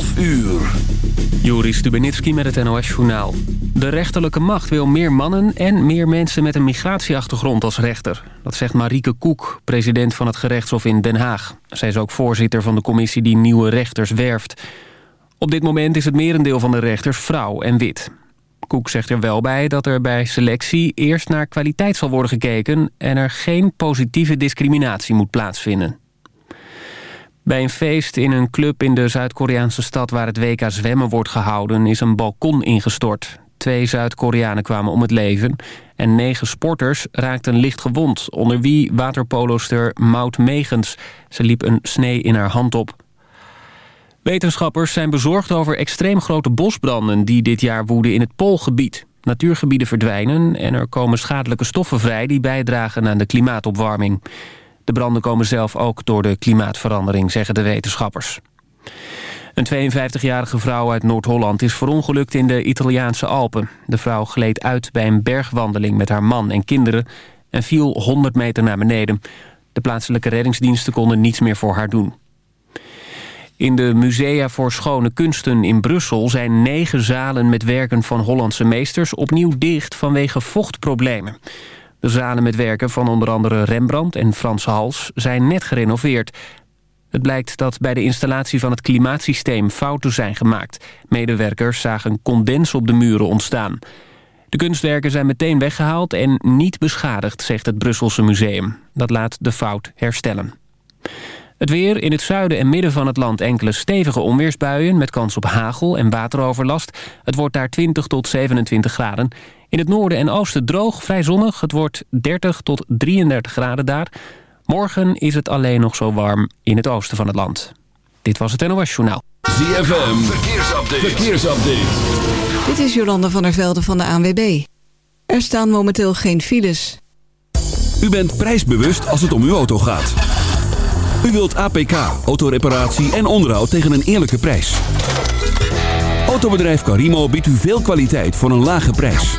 12 uur. Joris Stubenitski met het NOS-journaal. De rechterlijke macht wil meer mannen en meer mensen met een migratieachtergrond als rechter. Dat zegt Marieke Koek, president van het gerechtshof in Den Haag. Zij is ook voorzitter van de commissie die nieuwe rechters werft. Op dit moment is het merendeel van de rechters vrouw en wit. Koek zegt er wel bij dat er bij selectie eerst naar kwaliteit zal worden gekeken... en er geen positieve discriminatie moet plaatsvinden. Bij een feest in een club in de Zuid-Koreaanse stad waar het WK zwemmen wordt gehouden is een balkon ingestort. Twee Zuid-Koreanen kwamen om het leven en negen sporters raakten licht gewond, onder wie waterpoloster Maud Megens. Ze liep een snee in haar hand op. Wetenschappers zijn bezorgd over extreem grote bosbranden die dit jaar woeden in het Poolgebied. Natuurgebieden verdwijnen en er komen schadelijke stoffen vrij die bijdragen aan de klimaatopwarming. De branden komen zelf ook door de klimaatverandering, zeggen de wetenschappers. Een 52-jarige vrouw uit Noord-Holland is verongelukt in de Italiaanse Alpen. De vrouw gleed uit bij een bergwandeling met haar man en kinderen... en viel 100 meter naar beneden. De plaatselijke reddingsdiensten konden niets meer voor haar doen. In de Musea voor Schone Kunsten in Brussel zijn negen zalen met werken van Hollandse meesters opnieuw dicht vanwege vochtproblemen. De zalen met werken van onder andere Rembrandt en Frans Hals zijn net gerenoveerd. Het blijkt dat bij de installatie van het klimaatsysteem fouten zijn gemaakt. Medewerkers zagen condens op de muren ontstaan. De kunstwerken zijn meteen weggehaald en niet beschadigd, zegt het Brusselse museum. Dat laat de fout herstellen. Het weer in het zuiden en midden van het land enkele stevige onweersbuien... met kans op hagel en wateroverlast. Het wordt daar 20 tot 27 graden. In het noorden en oosten droog, vrij zonnig. Het wordt 30 tot 33 graden daar. Morgen is het alleen nog zo warm in het oosten van het land. Dit was het NOS Journaal. ZFM, verkeersupdate. verkeersupdate. Dit is Jolanda van der Velde van de ANWB. Er staan momenteel geen files. U bent prijsbewust als het om uw auto gaat. U wilt APK, autoreparatie en onderhoud tegen een eerlijke prijs. Autobedrijf Carimo biedt u veel kwaliteit voor een lage prijs.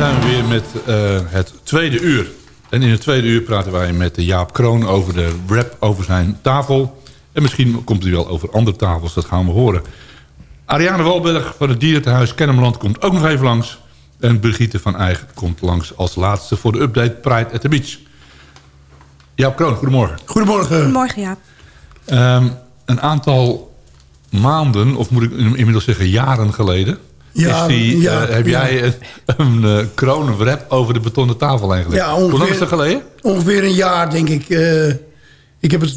Zijn we weer met eh, het tweede uur. En in het tweede uur praten wij met Jaap Kroon over de rap over zijn tafel. En misschien komt hij wel over andere tafels, dat gaan we horen. Ariane Walberg van het dierentehuis Kennemerland komt ook nog even langs. En Brigitte van Eigen komt langs als laatste voor de update Pride at the Beach. Jaap Kroon, goedemorgen. Goedemorgen. Goedemorgen, Jaap. Ehm, een aantal maanden, of moet ik inmiddels zeggen jaren geleden... Ja, is die, ja, eh, heb ja. jij een, een eh, kronenwrap over de betonnen tafel heen gelegd. Ja, Hoe lang ongeveer- is dat geleden? Ongeveer een jaar, denk ik. Eh, ik heb het, eh,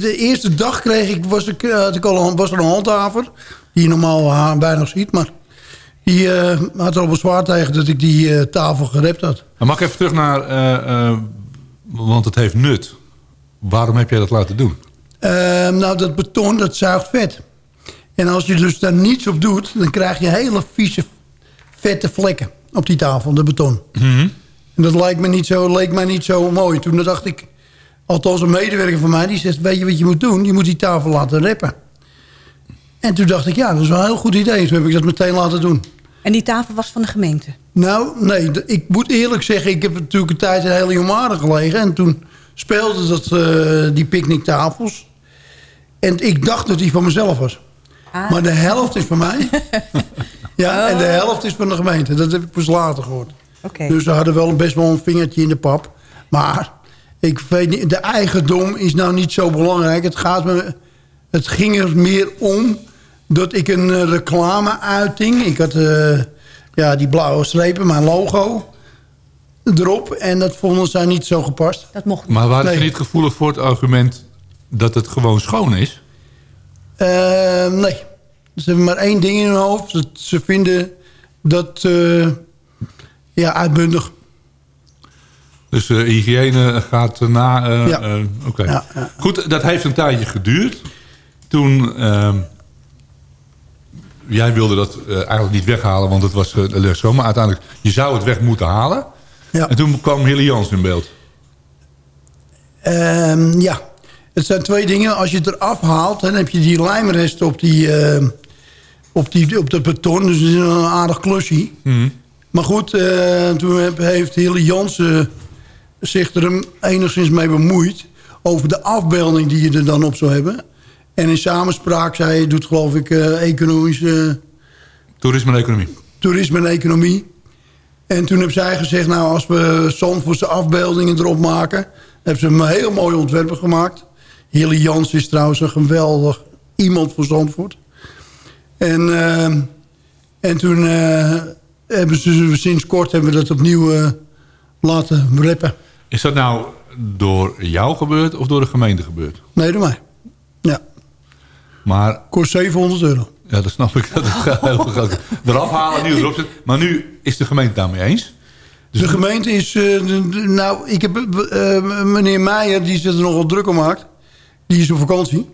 de eerste dag kreeg ik, was, ik, eh, ik al, een- was er een handhaver... die je normaal haar bijna ziet, maar... die eh, had er al bezwaar tegen dat ik die eh, tafel gerept had. Maar mag ik even terug naar... eh, eh, want het heeft nut. Waarom heb jij dat laten doen? Eh, nou, dat beton, dat zuigt vet. En als je dus daar niets op doet... dan krijg je hele vieze, vette vlekken op die tafel, de beton. En dat lijkt me niet zo, leek mij niet zo mooi. Toen dacht ik, althans een medewerker van mij... die zegt, weet je wat je moet doen? Je moet die tafel laten reppen. En toen dacht ik, ja, dat is wel een heel goed idee. Toen heb ik dat meteen laten doen. En die tafel was van de gemeente? Nou, nee, ik moet eerlijk zeggen... ik heb natuurlijk een tijd in heel Jomaren gelegen... en toen speelde dat, eh, die picknicktafels. En ik dacht dat die van mezelf was. Ah. Maar de helft is van mij. ja, en de helft is van de gemeente. Dat heb ik pas later gehoord. Oké. Dus ze hadden wel best wel een vingertje in de pap. Maar ik weet niet, de eigendom is nou niet zo belangrijk. Het, gaat me, het ging er meer om dat ik een eh, reclameuiting... Ik had eh, ja, die blauwe strepen, mijn logo erop. En dat vonden zij niet zo gepast. Dat mocht Maar waren ze Nee. niet gevoelig voor het argument... dat het gewoon schoon is? Eh, nee. Ze hebben maar één ding in hun hoofd. Dat ze vinden dat... eh, ja, uitbundig. Dus eh, hygiëne gaat na... eh, Ja. Oké. Ja, ja. Goed, dat heeft een tijdje geduurd. Toen... ehm, jij wilde dat eigenlijk niet weghalen, want het was uh, schoon. Maar uiteindelijk, je zou het weg moeten halen. Ja. En toen kwam Hilly Jans in beeld. Ehm, ja, het zijn twee dingen. Als je het eraf haalt, dan heb je die lijmrest op, die, ehm, op, die, op dat beton. Dus het is een aardig klusje. Maar goed, eh, toen heb- heeft Hilly Jansen zich er enigszins mee bemoeid... over de afbeelding die je er dan op zou hebben. En in samenspraak, zij doet geloof ik eh, economische... Toerisme en economie. toerisme en economie. En toen heb zij gezegd, nou als we Zandvoortse afbeeldingen erop maken... hebben ze een heel mooi ontwerp gemaakt. Hilly Jans is trouwens een geweldig iemand voor Zandvoort. En, eh, en toen eh, hebben ze sinds kort hebben we dat opnieuw eh, laten rappen. Is dat nou door jou gebeurd of door de gemeente gebeurd? Nee, door mij. Ja, Maar kost 700 euro. ja, dat snap ik. Dat het heel groot. Eraf halen, nieuw erop zetten. Maar nu is de gemeente daarmee eens. de gemeente is... nou, ik heb... meneer Meijer, die zich er nogal druk om maakt. Die is op vakantie.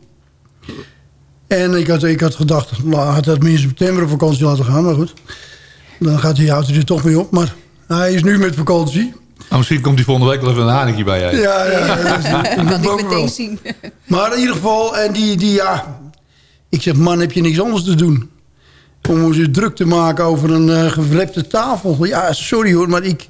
En ik had, ik had gedacht... Nou, had dat in september op vakantie laten gaan. Maar goed. Dan gaat die auto er toch mee op. Maar hij is nu met vakantie. Nou, misschien komt die volgende week wel even een haringje bij jij. Ja, ja. dat kan ik wel. meteen zien. Maar in ieder geval... En die, die ja... Ik zeg, man, heb je niks anders te doen? Om ons hier druk te maken over een eh gevrepte tafel. Ja, sorry hoor, maar ik...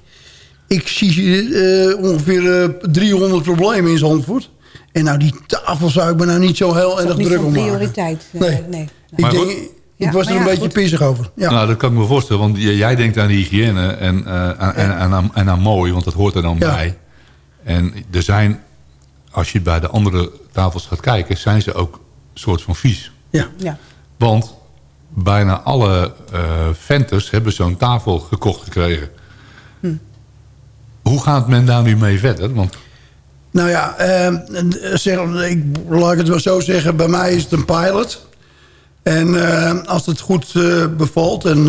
Ik zie eh, ongeveer eh, 300 problemen in Zandvoort. En nou, die tafel zou ik me nou niet zo heel erg druk om prioriteit. Nee. nee. nee. Ik, Maar denk, goed. ik Ja, was er een ja, beetje goed. pissig over. Ja. Nou, dat kan ik me voorstellen. Want jij denkt aan de hygiëne en, eh, aan, en, en, aan, en aan mooi. Want dat hoort er dan Ja. bij. En er zijn, als je bij de andere tafels gaat kijken... zijn ze ook een soort van vies. ja. Ja. Want bijna alle eh venters hebben zo'n tafel gekocht gekregen. Hm. Hoe gaat men daar nu mee verder? Want Nou ja, eh, zeg, ik, laat ik het wel zo zeggen. Bij mij is het een pilot. En eh, als het goed eh, bevalt en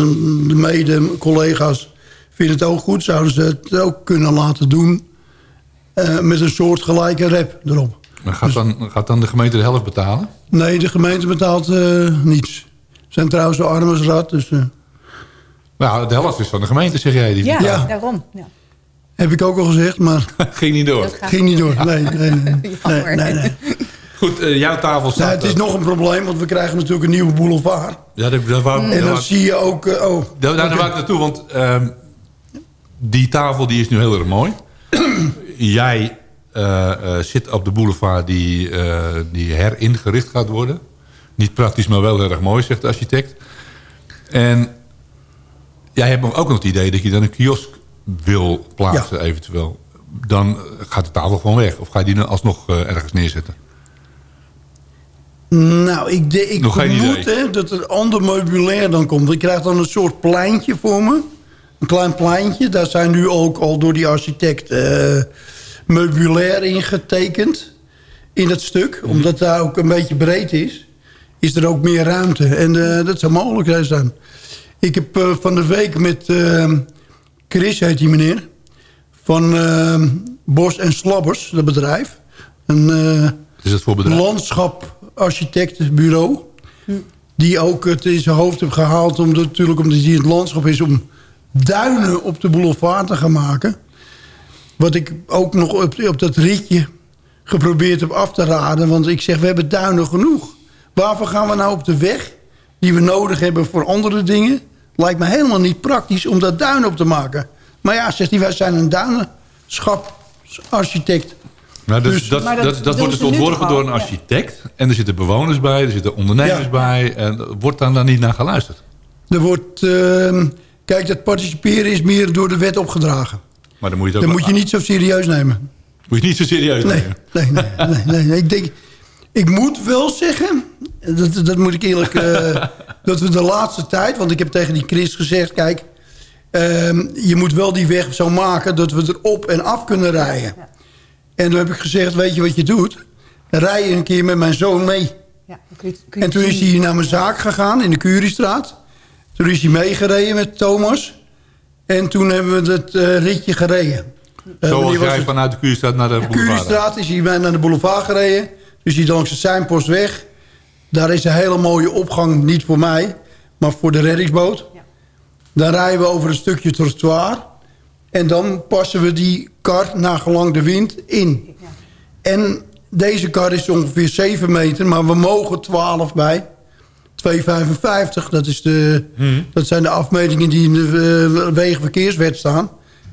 de mede-collega's vinden het ook goed... zouden ze het ook kunnen laten doen eh, met een soort gelijke rap erop. maar gaat, dan, gaat dan de gemeente de helft betalen? Nee, de gemeente betaalt eh, niets. Ze zijn trouwens zo arm als rat, dus Nou, de helft is van de gemeente, zeg jij. Die Ja, Ja. daarom. Ja. Heb ik ook al gezegd, maar ging niet door. Dat ging niet door. Nee, nee, nee. nee, Jammer. nee, nee. Goed, eh, jouw tafel staat... Nou, het is nog een probleem, want we krijgen natuurlijk een nieuwe boulevard. Ja, daar, daar wou, En dan wou- zie je ook... eh, oh, daar, daar oké. wou ik naartoe, want ehm, die tafel die is nu heel erg mooi. Jij eh, zit op de boulevard die, eh, die heringericht gaat worden. Niet praktisch, maar wel heel erg mooi, zegt de architect. En jij hebt ook nog het idee dat je dan een kiosk wil plaatsen eventueel. Dan gaat de tafel gewoon weg. Of ga je die dan alsnog eh, ergens neerzetten? Nou, ik, de, ik Nog geen vermoed hè, dat er ander meubilair dan komt. Ik krijg dan een soort pleintje voor me. Een klein pleintje. Daar zijn nu ook al door die architect eh meubilair ingetekend. In het stuk. Mhm. Omdat daar ook een beetje breed is. Is er ook meer ruimte. En eh, dat zou mogelijk zijn. Ik heb van de week met Chris, heet die meneer. Van eh, Bos en Slabbers, dat bedrijf. Een, eh, Is het voor bedrijf? landschaparchitectenbureau. Die ook het in zijn hoofd heeft gehaald. Omdat, natuurlijk omdat hij het landschap is om duinen op de boulevard te gaan maken. Wat ik ook nog op, op dat ritje geprobeerd heb af te raden. Want ik zeg, we hebben duinen genoeg. Waarvoor gaan we nou op de weg die we nodig hebben voor andere dingen? Lijkt me helemaal niet praktisch om dat duin op te maken. Maar ja, zegt hij, wij zijn een duinenschap-architect. Nou, dus, Dus- dat, dat, dat wordt dus ontworpen door een ja. architect. En er zitten bewoners bij, er zitten ondernemers Ja. bij. En wordt dan daar niet naar geluisterd? Er wordt, ehm, kijk, dat participeren is meer door de wet opgedragen. Maar dan moet je het ook Dat moet je niet zo serieus nemen. moet je niet zo serieus Nee, nemen. nee, nee, nee, nee, nee. Ik denk, ik moet wel zeggen, dat, dat moet ik eerlijk, eh, dat we de laatste tijd, want ik heb tegen die Chris gezegd, kijk, ehm, je moet wel die weg zo maken dat we er op en af kunnen rijden. En toen heb ik gezegd, weet je wat je doet? Rij je een keer met mijn zoon mee. Ja, dan kun je, kun je En toen is hij naar mijn zaak gegaan in de Curiestraat. Toen is hij meegereden met Thomas. En toen hebben we het eh, ritje gereden. Eh, was jij het? vanuit de Kuurstraat naar de De boulevard. Curiestraat is hij naar de boulevard gereden. Dus hij langs de Seinpostweg. Daar is een hele mooie opgang, niet voor mij, maar voor de reddingsboot. Dan rijden we over een stukje trottoir. En dan passen we die kar naar gelang de wind in. En deze kar is ongeveer 7 meter, maar we mogen 12 bij. 2,55, dat, is de, dat zijn de afmetingen die in de eh, wegenverkeerswet staan.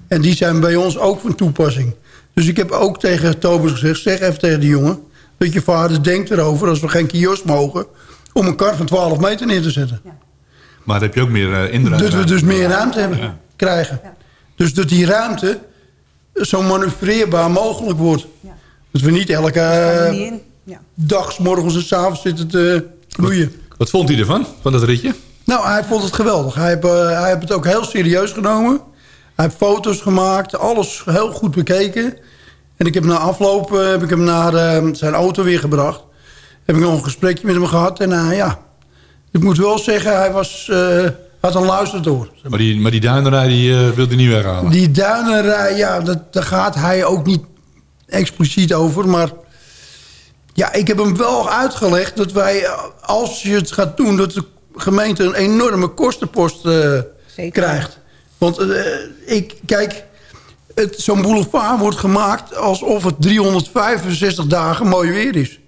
En die zijn bij ons ook van toepassing. Dus ik heb ook tegen Tobers gezegd... zeg even tegen die jongen... dat je vader denkt erover, als we geen kiosk mogen... om een kar van 12 meter neer te zetten. Maar dan heb je ook meer uh, indraai. Dat we dus meer ruimte hebben, krijgen. Dus dat die ruimte zo manoeuvreerbaar mogelijk wordt. Dat we niet elke niet in. Ja. dag, 's morgens en 's avonds zitten te knoeien. Wat vond hij ervan, van dat ritje? Nou, hij vond het geweldig. Hij heeft, uh, hij heeft het ook heel serieus genomen. Hij heeft foto's gemaakt, alles heel goed bekeken. En ik heb na afloop uh, heb ik hem naar uh, zijn auto weer gebracht. Heb ik nog een gesprekje met hem gehad. En uh, ja, ik moet wel zeggen, hij was, uh, had een luisterdoor. Maar die, maar die duinerij die, uh, wilde hij niet weghalen? Die duinerij, ja, dat, daar gaat hij ook niet expliciet over. Maar ja, ik heb hem wel uitgelegd dat wij, als je het gaat doen... dat de gemeente een enorme kostenpost uh, krijgt. Want uh, ik, kijk, zo'n boulevard wordt gemaakt alsof het 365 dagen mooi weer is.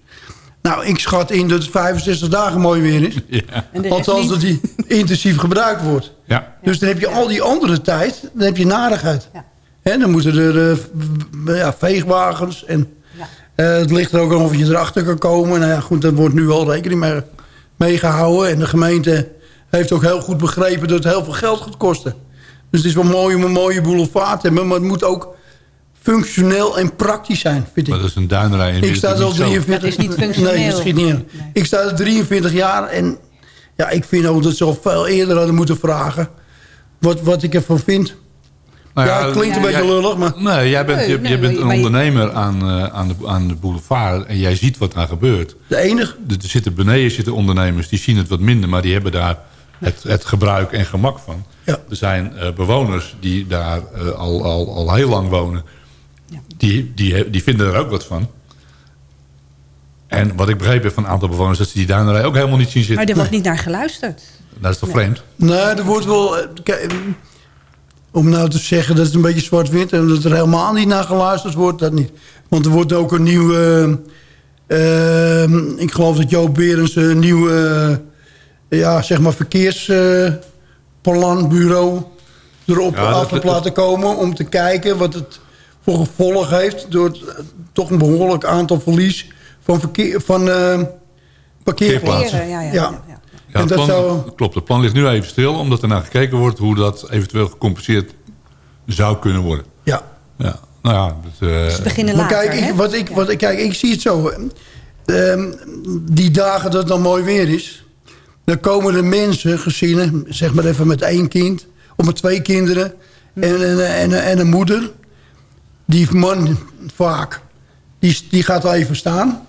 Nou, ik schat in dat het 65 dagen mooi weer is. Ja. Althans dat die intensief gebruikt wordt. Ja. Dus dan heb je al die andere tijd, dan heb je narigheid. Ja. He, dan moeten er uh, ja, veegwagens en ja. uh, het ligt er ook nog of je erachter kan komen. Nou ja, goed, daar wordt nu wel rekening mee, mee gehouden. En de gemeente heeft ook heel goed begrepen dat het heel veel geld gaat kosten. Dus het is wel mooi om een mooie boulevard te hebben, maar het moet ook functioneel en praktisch zijn, vind ik. Maar dat is een duinerij. Ik sta er al 43... Dat is niet functioneel. Nee, dat schiet niet in. Nee. Ik sta er 43 jaar en ja, ik vind ook dat ze al veel eerder hadden moeten vragen... wat, wat ik ervan vind. Nou ja, ja, het klinkt ja, een beetje jij, lullig, maar... Nee, jij bent, je, bent een ondernemer aan, uh, aan, de, aan de boulevard... en jij ziet wat daar gebeurt. De enige. Er zitten beneden zitten ondernemers, die zien het wat minder... maar die hebben daar het, het gebruik en gemak van. Ja. Er zijn uh, bewoners die daar uh, al, al, al heel lang wonen... Die, die, die vinden er ook wat van. En wat ik begrepen heb van een aantal bewoners... dat ze die duinerij ook helemaal niet zien zitten. Maar er wordt niet naar geluisterd. Dat is toch Nee. vreemd? Nee, er wordt wel... eh, kijk, om nou te zeggen dat het een beetje zwart-wit... en dat er helemaal niet naar geluisterd wordt, dat niet. Want er wordt ook een nieuwe... Uh, ik geloof dat Joop Berens een nieuwe... ja, zeg maar verkeersplanbureau erop Ja, af dat- laten komen... om te kijken wat het voor gevolg heeft... door het, eh, toch een behoorlijk aantal verlies van, verkeer, van eh, parkeerplaatsen. Ja, ja, ja, ja. Het plan, zou... Klopt, het plan ligt nu even stil... omdat er naar gekeken wordt hoe dat eventueel gecompenseerd zou kunnen worden. Ja. Ja, nou ja, dat, eh, Ze beginnen Maar later, kijk, ik, wat ik, wat ik, kijk, ik zie het zo. Ehm, die dagen dat het dan mooi weer is... dan komen er mensen, gezinnen... zeg maar even met één kind... of met twee kinderen... en, en, en, en een moeder... die man vaak... die, die gaat wel even staan...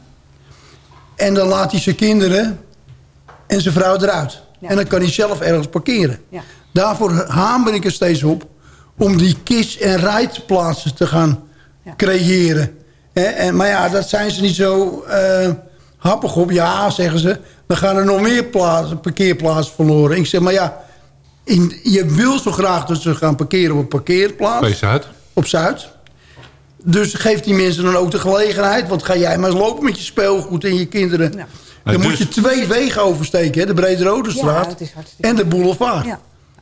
en dan laat hij zijn kinderen... en zijn vrouw eruit. Ja. En dan kan hij zelf ergens parkeren. Ja. Daarvoor hamer ik er steeds op... om die kies- en rijplaatsen te gaan Ja. creëren. En, maar ja, dat zijn ze niet zo eh, happig op. Ja, zeggen ze, dan gaan er nog meer plaatsen, parkeerplaatsen verloren. Ik zeg, maar ja, in, je wil zo graag dat ze gaan parkeren op een parkeerplaats. Wees uit. Op Zuid. Dus geef die mensen dan ook de gelegenheid. Want ga jij maar eens lopen met je speelgoed en je kinderen. Ja. Dan Nee, moet je dus- twee wegen oversteken. Hè? De Brede Rode Straat en de boulevard. Ja.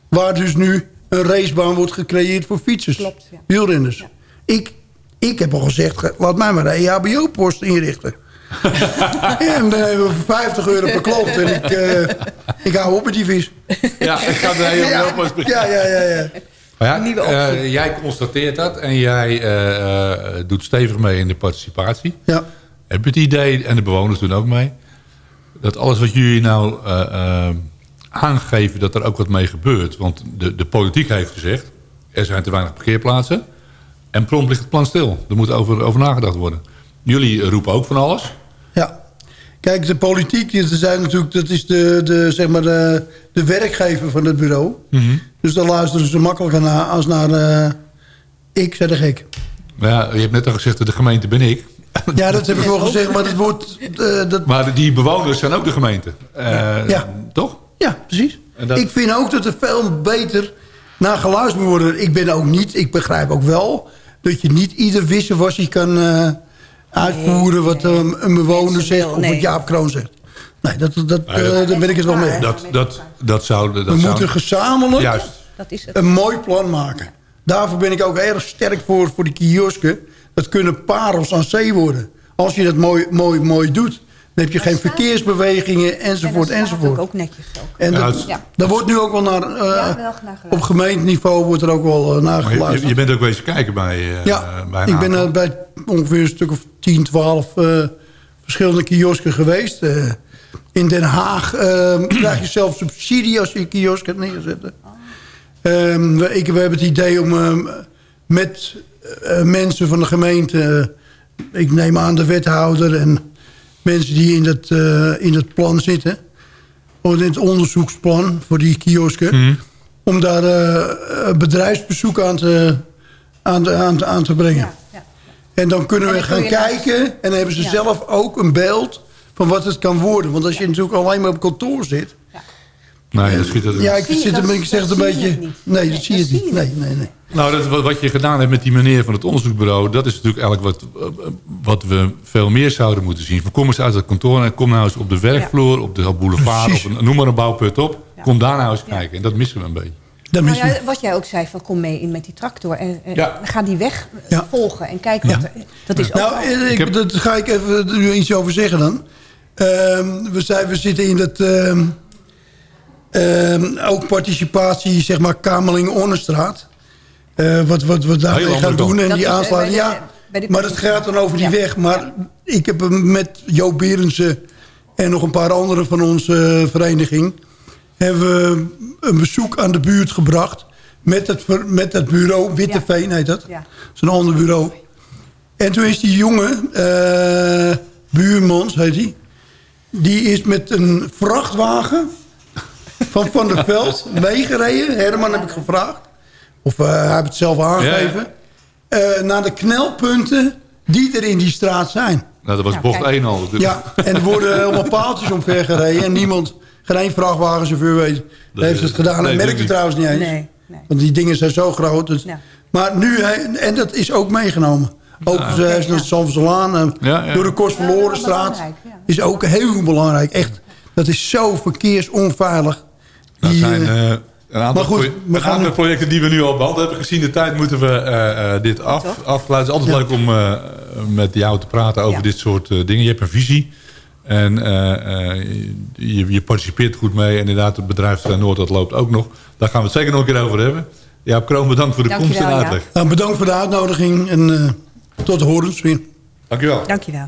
Waar dus nu een racebaan wordt gecreëerd voor fietsers. Klopt, ja. Wielrenners. Ik, ik heb al gezegd, ge- laat mij maar een E EHBO-post inrichten. En dan hebben we voor 50 euro per klant. En ik, eh, ik hou op met die vis. Ja, ik ga er heel Ja, ja, ja, ja. ja. Maar ja, optie. eh, jij constateert dat en jij eh, eh, doet stevig mee in de participatie. ja. Heb je het idee, en de bewoners doen ook mee... dat alles wat jullie nou aangeven, dat er ook wat mee gebeurt? Want de, de politiek heeft gezegd... er zijn te weinig parkeerplaatsen... en prompt ligt het plan stil. Er moet over, over nagedacht worden. Jullie roepen ook van alles. Kijk, de politiek, die zijn natuurlijk, dat is de, de, zeg maar de, de werkgever van het bureau. Dus dan luisteren ze makkelijker naar als naar eh, ik, zeg de gek. Maar ja, je hebt net al gezegd, de gemeente ben ik. Ja, dat heb ik wel gezegd, maar het wordt... eh, dat, Maar die bewoners zijn ook de gemeente. Eh, Ja. Toch? ja, precies. Dat- Ik vind ook dat er veel beter naar geluisterd moet worden. Ik ben ook niet, ik begrijp ook wel... dat je niet ieder wisselwasje kan uitvoeren... wat eh, een bewoner zegt of nee. wat Jaap Kroon zegt. Nee, dat, dat, Nee, dat- eh, daar ben ik het wel mee. eens. Dat, dat, dat zou... Dat We zou moeten gezamenlijk Juist. Dat is het. een mooi plan maken. Daarvoor ben ik ook erg sterk voor, voor die kiosken. Dat kunnen parels aan zee worden. Als je dat mooi, mooi, mooi doet. Dan heb je geen verkeersbewegingen enzovoort en enzovoort. ook, ook netjes ook. En Ja, dat, Ja. daar wordt nu ook wel naar... eh, Ja, wel naar geluisterd. op gemeenteniveau wordt er ook wel uh, naar Maar je- je, geluisterd. je bent ook wezen kijken bij, eh, ja, bij een ik ben aantal. bij ongeveer een stuk of 10, 12 eh, verschillende kiosken geweest. Eh, in Den Haag krijg je zelf subsidie als je een kiosk gaat neerzetten. Ehm, we, ik, we hebben het idee om ehm, met eh, mensen van de gemeente... ik neem aan de wethouder en mensen die in het, eh, in het plan zitten... of in het onderzoeksplan voor die kiosken... om daar eh, eh, bedrijfsbezoek aan te, aan, te- aan, te- aan te brengen. Ja, ja. En dan kunnen En we dan gaan kijken en dan hebben ze Ja. zelf ook een beeld van wat het kan worden. Want als je natuurlijk alleen maar op kantoor zit... Nee, dat schiet er... Ja, ik, zit een, ik zeg het een beetje... Nee, dat zie je niet. Nee, nee, nee. Nou, dat, wat, je gedaan hebt met die meneer van het onderzoekbureau... dat is natuurlijk eigenlijk wat, eh, wat we veel meer zouden moeten zien. Kom eens uit het kantoor en kom nou eens op de werkvloer... op de boulevard, of een, noem maar een bouwput op. Ja. Kom daar nou eens kijken. En dat missen we een beetje. Dat Nou ja, wat jij ook zei, van kom mee in met die tractor. En, en Ja. ga die weg eh, Ja. volgen en kijken wat er... Dat is ook Nou, eh, ik, Ik heb- dat ga ik even nu iets over zeggen dan. Ehm, we, zijn, we zitten in dat... ehm, ehm, ook participatie, zeg maar, Kamerling-Onnestraat. Eh, wat, wat we daarmee gaan doen en Dat die eh, aansluiting. Ja, de maar het gaat dan over die Ja. weg. Maar ik heb met Joop Berendsen en nog een paar anderen van onze eh, vereniging... hebben we een bezoek aan de buurt gebracht... met het, met het bureau, Witteveen heet dat. Ja. Dat is een ander bureau. En toen is die jongen, eh Buurmans heet hij... die is met een vrachtwagen van Van der Veld meegereden. Herman heb ik gevraagd. Of eh, hij heeft het zelf aangegeven. Eh, naar de knelpunten die er in die straat zijn. Nou, dat was Ja, bocht kijk. 1 al. Ja, en er worden helemaal paaltjes omver gereden. En niemand, geen één vrachtwagenchauffeur weet, heeft het gedaan. nee, en merkt doe het ik trouwens niet eens. Nee, nee. Want die dingen zijn zo groot. dus- Ja. Maar nu, hij- en dat is ook meegenomen. Ook uh, naar Ja, ja. door de Kostverlorenstraat. belangrijk, ja. Is ook heel belangrijk. Echt, dat is zo verkeersonveilig. Nou, Die, zijn, eh, eh, Een aantal, Maar goed, we een gaan aantal nu- projecten die we nu al behandeld hebben. Gezien de tijd moeten we eh, eh, dit af, afsluiten. Het is altijd leuk om eh, met jou te praten over Ja. dit soort dingen. Je hebt een visie. En eh, eh, je, je participeert goed mee. En inderdaad, het bedrijf Noord dat loopt ook nog. Daar gaan we het zeker nog een keer over hebben. Ja, Kroon, bedankt voor de komst en ja. uitleg. Nou, bedankt voor de uitnodiging en eh, tot horens weer. Dankjewel. Dankjewel.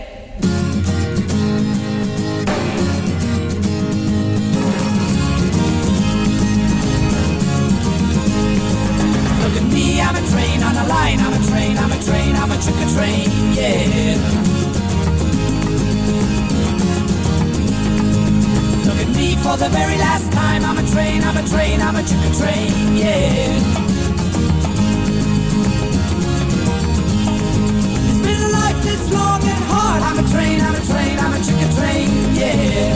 I'm a train, yeah. Look at me for the very last time. I'm a train, I'm a train, I'm a chicken train, yeah. It's been a life that's long and hard. I'm a train, I'm a train, I'm a chicken train, yeah.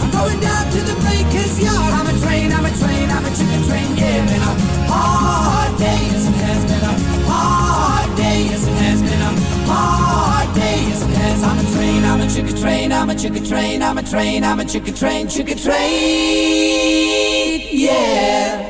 I'm going down to the breaker's yard. I'm a train, I'm a train, I'm a chicken train. Yeah, been a hard day, hard day, yes. I'm a train, I'm a chicken train, I'm a chicken train, I'm a train, I'm a chicken train, chicken train. Yeah.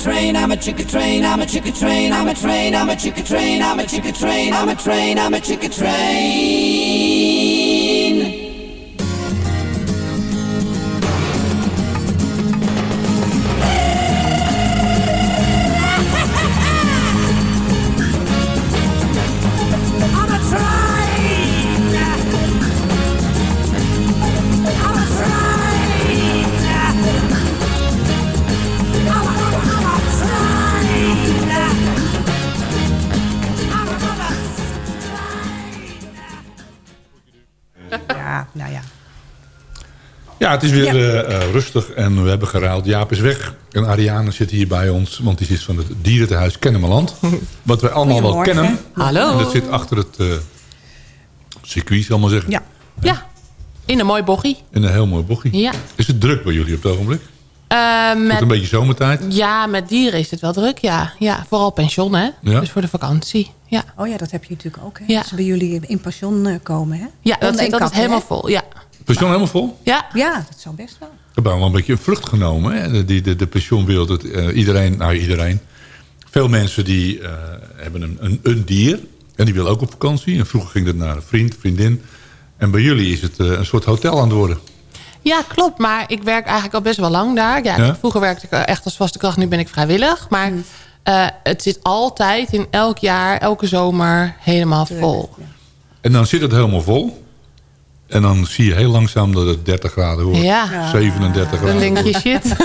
Train, I'm a chicken train, I'm a chicken train, I'm a train, I'm a chicken train, I'm a chicken train, I'm a train, I'm a chicken train. Ja, het is weer Ja. eh, eh, rustig en we hebben geruild. Jaap is weg en Ariane zit hier bij ons, want die is van het dierentehuis Kennemerland. Wat wij allemaal wel kennen. Hallo. En dat zit achter het eh, circuit, zal ik maar zeggen. Ja. Ja, in een mooi bochie. In een heel mooi bochtje. Ja. Is het druk bij jullie op het ogenblik? Eh, Met een beetje zomertijd? ja, met dieren is het wel druk, ja. ja vooral pension, hè. Ja. Dus voor de vakantie, ja. Oh ja, dat heb je natuurlijk ook. Hè? Ja. Ze bij jullie in pension eh, komen. Hè? Ja, dat, dat is helemaal hè? vol, ja. Pension helemaal vol? Ja. Ja, dat zou best wel. We hebben wel een beetje een vlucht genomen. Hè? De, de, de, de pensioenwereld. Het, eh, iedereen, nou iedereen. Veel mensen die eh, hebben een, een, een dier. En die willen ook op vakantie. En vroeger ging dat naar een vriend, vriendin. En bij jullie is het eh, een soort hotel aan het worden. Ja, klopt. Maar ik werk eigenlijk al best wel lang daar. Ja, Ja? Vroeger werkte ik echt als vaste kracht. Nu ben ik vrijwillig. Maar eh, het zit altijd in elk jaar, elke zomer helemaal vol. En dan zit het helemaal vol. En dan zie je heel langzaam dat het 30 graden wordt. Ja. 37 graden. Dan denk je, shit.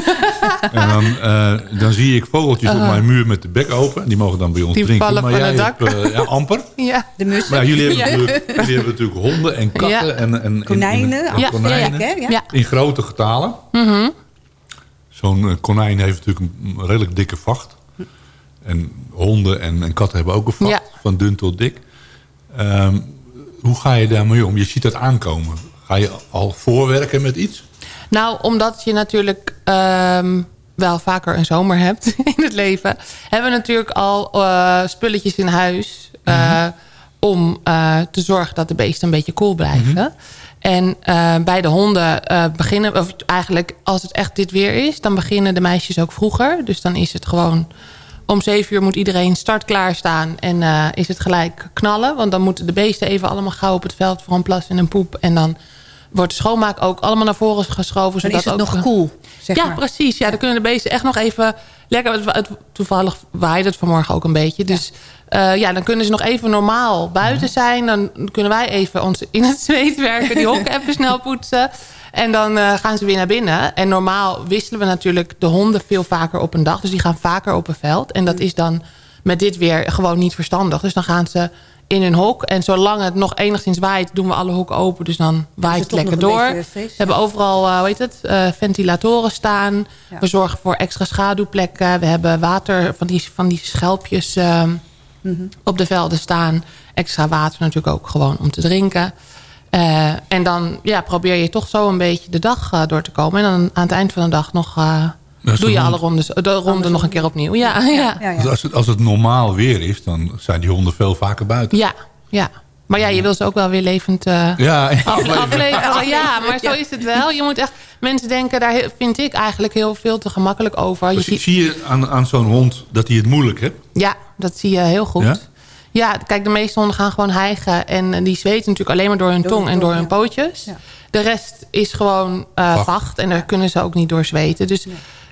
En dan, eh, dan zie ik vogeltjes op Uh-huh. mijn muur met de bek open. Die mogen dan bij ons Die drinken. vallen maar van jij het hebt, dak. eh, ja, amper. Ja. De mussen. Maar jullie, hebben Ja. natuurlijk, jullie hebben natuurlijk honden en katten. Ja. En, en, en- Konijnen, en- en ja, konijnen. ja. In grote getalen. Mhm. Zo'n eh, konijn heeft natuurlijk een redelijk dikke vacht. En honden en, en katten hebben ook een vacht. Ja. Van dun tot dik. Ehm, hoe ga je daarmee om? Je ziet dat aankomen. Ga je al voorwerken met iets? Nou, omdat je natuurlijk ehm, wel vaker een zomer hebt in het leven... hebben we natuurlijk al eh, spulletjes in huis... eh, om eh, te zorgen dat de beesten een beetje koel blijven. En eh, bij de honden beginnen... of eigenlijk als het echt dit weer is... dan beginnen de meisjes ook vroeger. Dus dan is het gewoon... Om zeven uur moet iedereen startklaar staan. En eh, is het gelijk knallen. Want dan moeten de beesten even allemaal gauw op het veld... voor een plas en een poep. En dan wordt de schoonmaak ook allemaal naar voren geschoven. Dan zodat is het ook, nog eh, koel, zeg ja, maar. precies. Ja, dan kunnen de beesten echt nog even lekker... Toevallig waaide het vanmorgen ook een beetje. Dus ja. ja, dan kunnen ze nog even normaal buiten zijn. Dan kunnen wij even ons in het zweet werken. Die hokken even snel poetsen. En dan eh, gaan ze weer naar binnen. En normaal wisselen we natuurlijk de honden veel vaker op een dag. Dus die gaan vaker op een veld. En dat is dan met dit weer gewoon niet verstandig. Dus dan gaan ze in hun hok. En zolang het nog enigszins waait, doen we alle hokken open. Dus dan waait het lekker een door. fris, We hebben overal, hoe heet het, eh, ventilatoren staan. Ja. We zorgen voor extra schaduwplekken. We hebben water van die, van die schelpjes ehm, Mhm. op de velden staan. Extra water natuurlijk ook gewoon om te drinken. Eh, en dan ja, probeer je toch zo een beetje de dag eh, door te komen. En dan aan het eind van de dag nog... eh, doe je alle rondes, de ronde nog een keer opnieuw. Ja, ja. Dus als, het, als het normaal weer is, dan zijn die honden veel vaker buiten. Ja, ja. Maar ja, je wil ze ook wel weer levend eh Ja, af- afleveren. afleveren. Ja, maar zo is het wel. Je moet echt, mensen denken, daar vind ik eigenlijk heel veel te gemakkelijk over. Je zie je aan, aan zo'n hond dat hij het moeilijk heeft? ja, dat zie je heel goed. Ja? Kijk, de meeste honden gaan gewoon hijgen. En eh, die zweten natuurlijk alleen maar door hun Door tong en door hun ja. pootjes. De rest is gewoon eh, Vacht. En daar kunnen ze ook niet door zweten. Dus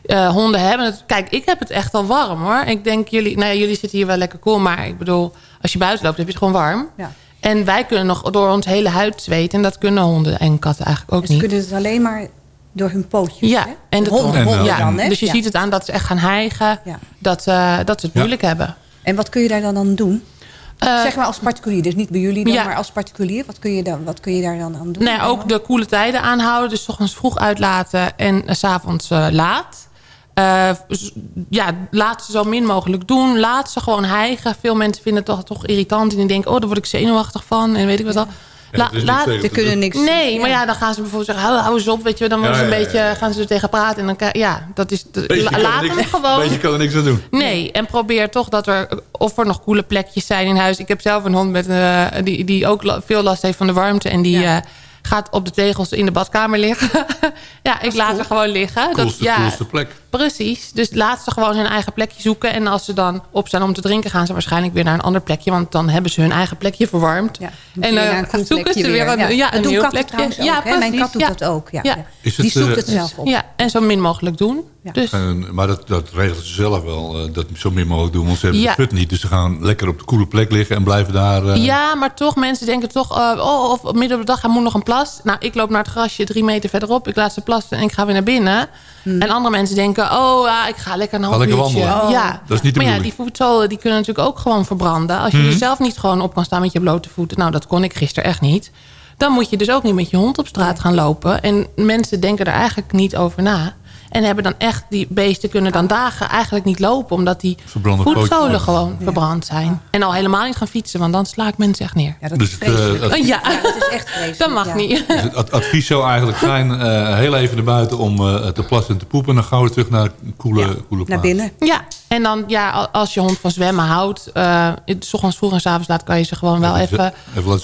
eh, honden hebben het... Kijk, ik heb het echt al warm hoor. Ik denk, jullie, nou ja, jullie zitten hier wel lekker cool. Maar ik bedoel, als je buiten loopt, heb je het gewoon warm. Ja. En wij kunnen nog door ons hele huid zweten. En dat kunnen honden en katten eigenlijk ook En ze niet. kunnen het alleen maar door hun pootjes. Ja, hè? en de honden, tong. honden ja. dan, hè? Dus je Ja. ziet het aan dat ze echt gaan hijgen. Ja. Dat, eh, dat ze het moeilijk hebben. En wat kun je daar dan aan doen? Eh, zeg maar als particulier, dus niet bij jullie dan, Ja. maar als particulier. Wat kun je, dan, wat kun je daar dan aan doen? Nou ook de koele tijden aanhouden. Dus ochtends vroeg uitlaten en 's avonds eh, laat. Eh, z- ja, laat ze zo min mogelijk doen. Laat ze gewoon hijgen. Veel mensen vinden het toch, toch irritant. En die denken, oh, daar word ik zenuwachtig van. En weet ik wat al. La- dat laat-. Ze kunnen niks- Nee, maar ja. dan gaan ze bijvoorbeeld zeggen, hou, hou eens op. Weet je, dan Ja, ze een ja, beetje, ja. gaan ze er tegen praten. En dan, ja, dat is, la- er laat hem gewoon. Beetje kan er niks aan doen. Nee, en probeer toch dat er... of er nog koele plekjes zijn in huis. Ik heb zelf een hond met, eh, die, die ook la- veel last heeft van de warmte. En die Ja. eh, gaat op de tegels in de badkamer liggen. ja, ik laat ze gewoon liggen. Coolste, ja, coolste plek. Precies. Dus laat ze gewoon hun eigen plekje zoeken. En als ze dan opstaan om te drinken... gaan ze waarschijnlijk weer naar een ander plekje. Want dan hebben ze hun eigen plekje verwarmd. Ja, en dan cool zoeken ze weer een, Ja, een nieuw plekje. ook, ja? Mijn kat doet ja. dat ook, ja. Ja. Ja. Is Die zoekt eh, het zelf op. Ja, en zo min mogelijk doen. Dus En, maar dat, dat regelen ze zelf wel, eh, dat zo min mogelijk doen. Want ze hebben Ja. de put niet. Dus ze gaan lekker op de koele plek liggen en blijven daar... eh, Ja, maar toch, mensen denken toch... eh, oh, of midden op de dag, hij moet nog een plas. Nou, ik loop naar het grasje drie meter verderop. Ik laat ze plassen en ik ga weer naar binnen. En andere mensen denken... oh, ja, ik ga lekker een half lekker uurtje. wandelen. Ja. Dat is niet de maar ja, die voetzolen die kunnen natuurlijk ook gewoon verbranden. Als je Mhm. er zelf niet gewoon op kan staan met je blote voeten... nou, dat kon ik gisteren echt niet. Dan moet je dus ook niet met je hond op straat gaan lopen. En mensen denken er eigenlijk niet over na. En hebben dan echt, die beesten kunnen dan dagen eigenlijk niet lopen... omdat die Verbrande voetzolen gewoon verbrand zijn. En al helemaal niet gaan fietsen, want dan sla ik mensen echt neer. Ja, dat Dus is het, eh, vreselijk. het- Ja, dat is echt vreselijk. dat mag ja. niet. Dus het ad- advies zou eigenlijk zijn... eh, heel even naar buiten om eh, te plassen en te poepen... en dan gaan we terug naar een koele, Ja, koele Naar plaats. binnen. Ja, en dan ja, al- als je hond van zwemmen houdt... eh, s ochtends vroeg en s avonds laat... kan je ze gewoon wel Even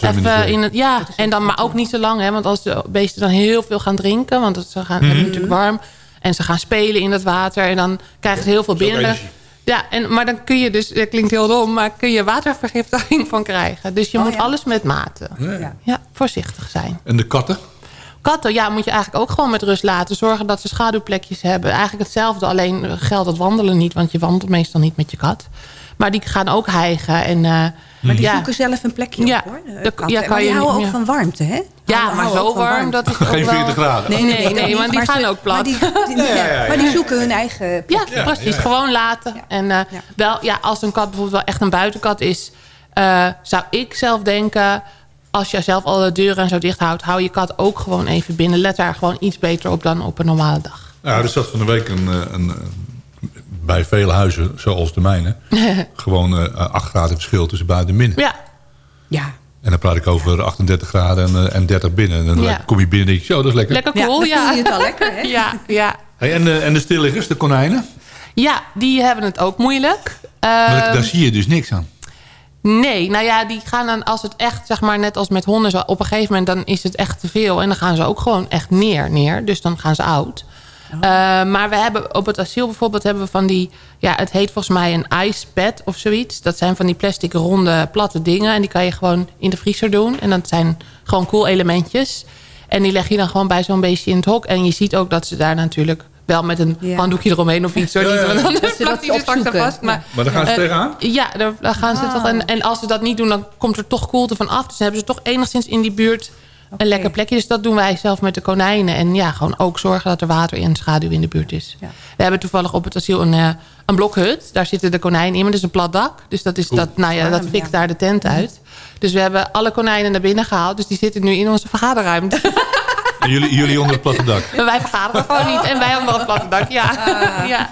even... in het, ja, en dan, maar ook niet zo lang. Hè, want als de beesten dan heel veel gaan drinken... want het- ze gaan, hebben het natuurlijk warm... en ze gaan spelen in het water... en dan krijgen ze heel veel Dat binnen. energie. Ja, en, maar dan kun je dus... dat klinkt heel dom... maar kun je watervergiftiging van krijgen. Dus je Oh, moet ja. alles met mate. Ja. Ja, voorzichtig zijn. En de katten? Katten, ja, moet je eigenlijk ook gewoon met rust laten. Zorgen dat ze schaduwplekjes hebben. Eigenlijk hetzelfde, alleen geldt het wandelen niet. Want je wandelt meestal niet met je kat. Maar die gaan ook hijgen. En, eh, Maar die ja. zoeken zelf een plekje Ja, op, hoor. de dat- katten. ja, kan maar die je houden niet- ook ja. van warmte, hè? Ja, Houden- maar houden zo warm, dat is ook Geen wel... 40 graden. Nee, nee, nee, want die gaan ook plat. Maar die, die- Ja, ja, ja. maar die zoeken hun eigen Ja, plekje. precies. ja. Gewoon laten. En eh, wel, ja, als een kat bijvoorbeeld wel echt een buitenkat is... eh, zou ik zelf denken... als je zelf alle deuren en zo dicht houdt... hou je kat ook gewoon even binnen. Let daar gewoon iets beter op dan op een normale dag. Ja, er zat van de week eh, een, een- bij vele huizen, zoals de mijne... gewoon eh 8 graden verschil tussen buiten en binnen. Ja. Ja. En dan praat ik over 38 graden en, eh, en 30 binnen. En dan Ja. kom je binnen en denk je, zo, dat is lekker. Lekker Ja, cool, ja. voel je het al lekker, hè? Ja, ja. Hey, en, de, en de stilliggers, de konijnen? ja, die hebben het ook moeilijk. Maar Ehm, daar zie je dus niks aan. Nee, nou ja, die gaan dan als het echt, zeg maar, net als met honden, zo, op een gegeven moment dan is het echt te veel. En dan gaan ze ook gewoon echt neer, neer. Dus dan gaan ze oud. Eh, maar we hebben op het asiel bijvoorbeeld hebben we van die, ja, het heet volgens mij een ice pad of zoiets. Dat zijn van die plastic ronde platte dingen. En die kan je gewoon in de vriezer doen. En dat zijn gewoon cool elementjes. En die leg je dan gewoon bij zo'n beestje in het hok. En je ziet ook dat ze daar natuurlijk wel met een Ja. handdoekje eromheen of iets. Hoor, Ja, ja, niet, ja. want anders Dat ze dat er opzoeken. vast. Maar, Maar daar gaan ze eh, tegenaan? ja, daar, daar gaan ze toch. En, en als ze dat niet doen, dan komt er toch koelte van af. Dus dan hebben ze toch enigszins in die buurt een lekker plekje. Dus dat doen wij zelf met de konijnen. En ja, gewoon ook zorgen dat er water en schaduw in de buurt is. Ja. We hebben toevallig op het asiel een, eh, een blokhut. Daar zitten de konijnen in, maar dat is een plat dak. Dus dat, is dat, nou ja, dat fikt ja. daar de tent uit. Dus we hebben alle konijnen naar binnen gehaald. Dus die zitten nu in onze vergaderruimte. En jullie, jullie onder het platte dak. En wij vergaderen gewoon niet. En wij onder het platte dak, ja. ja.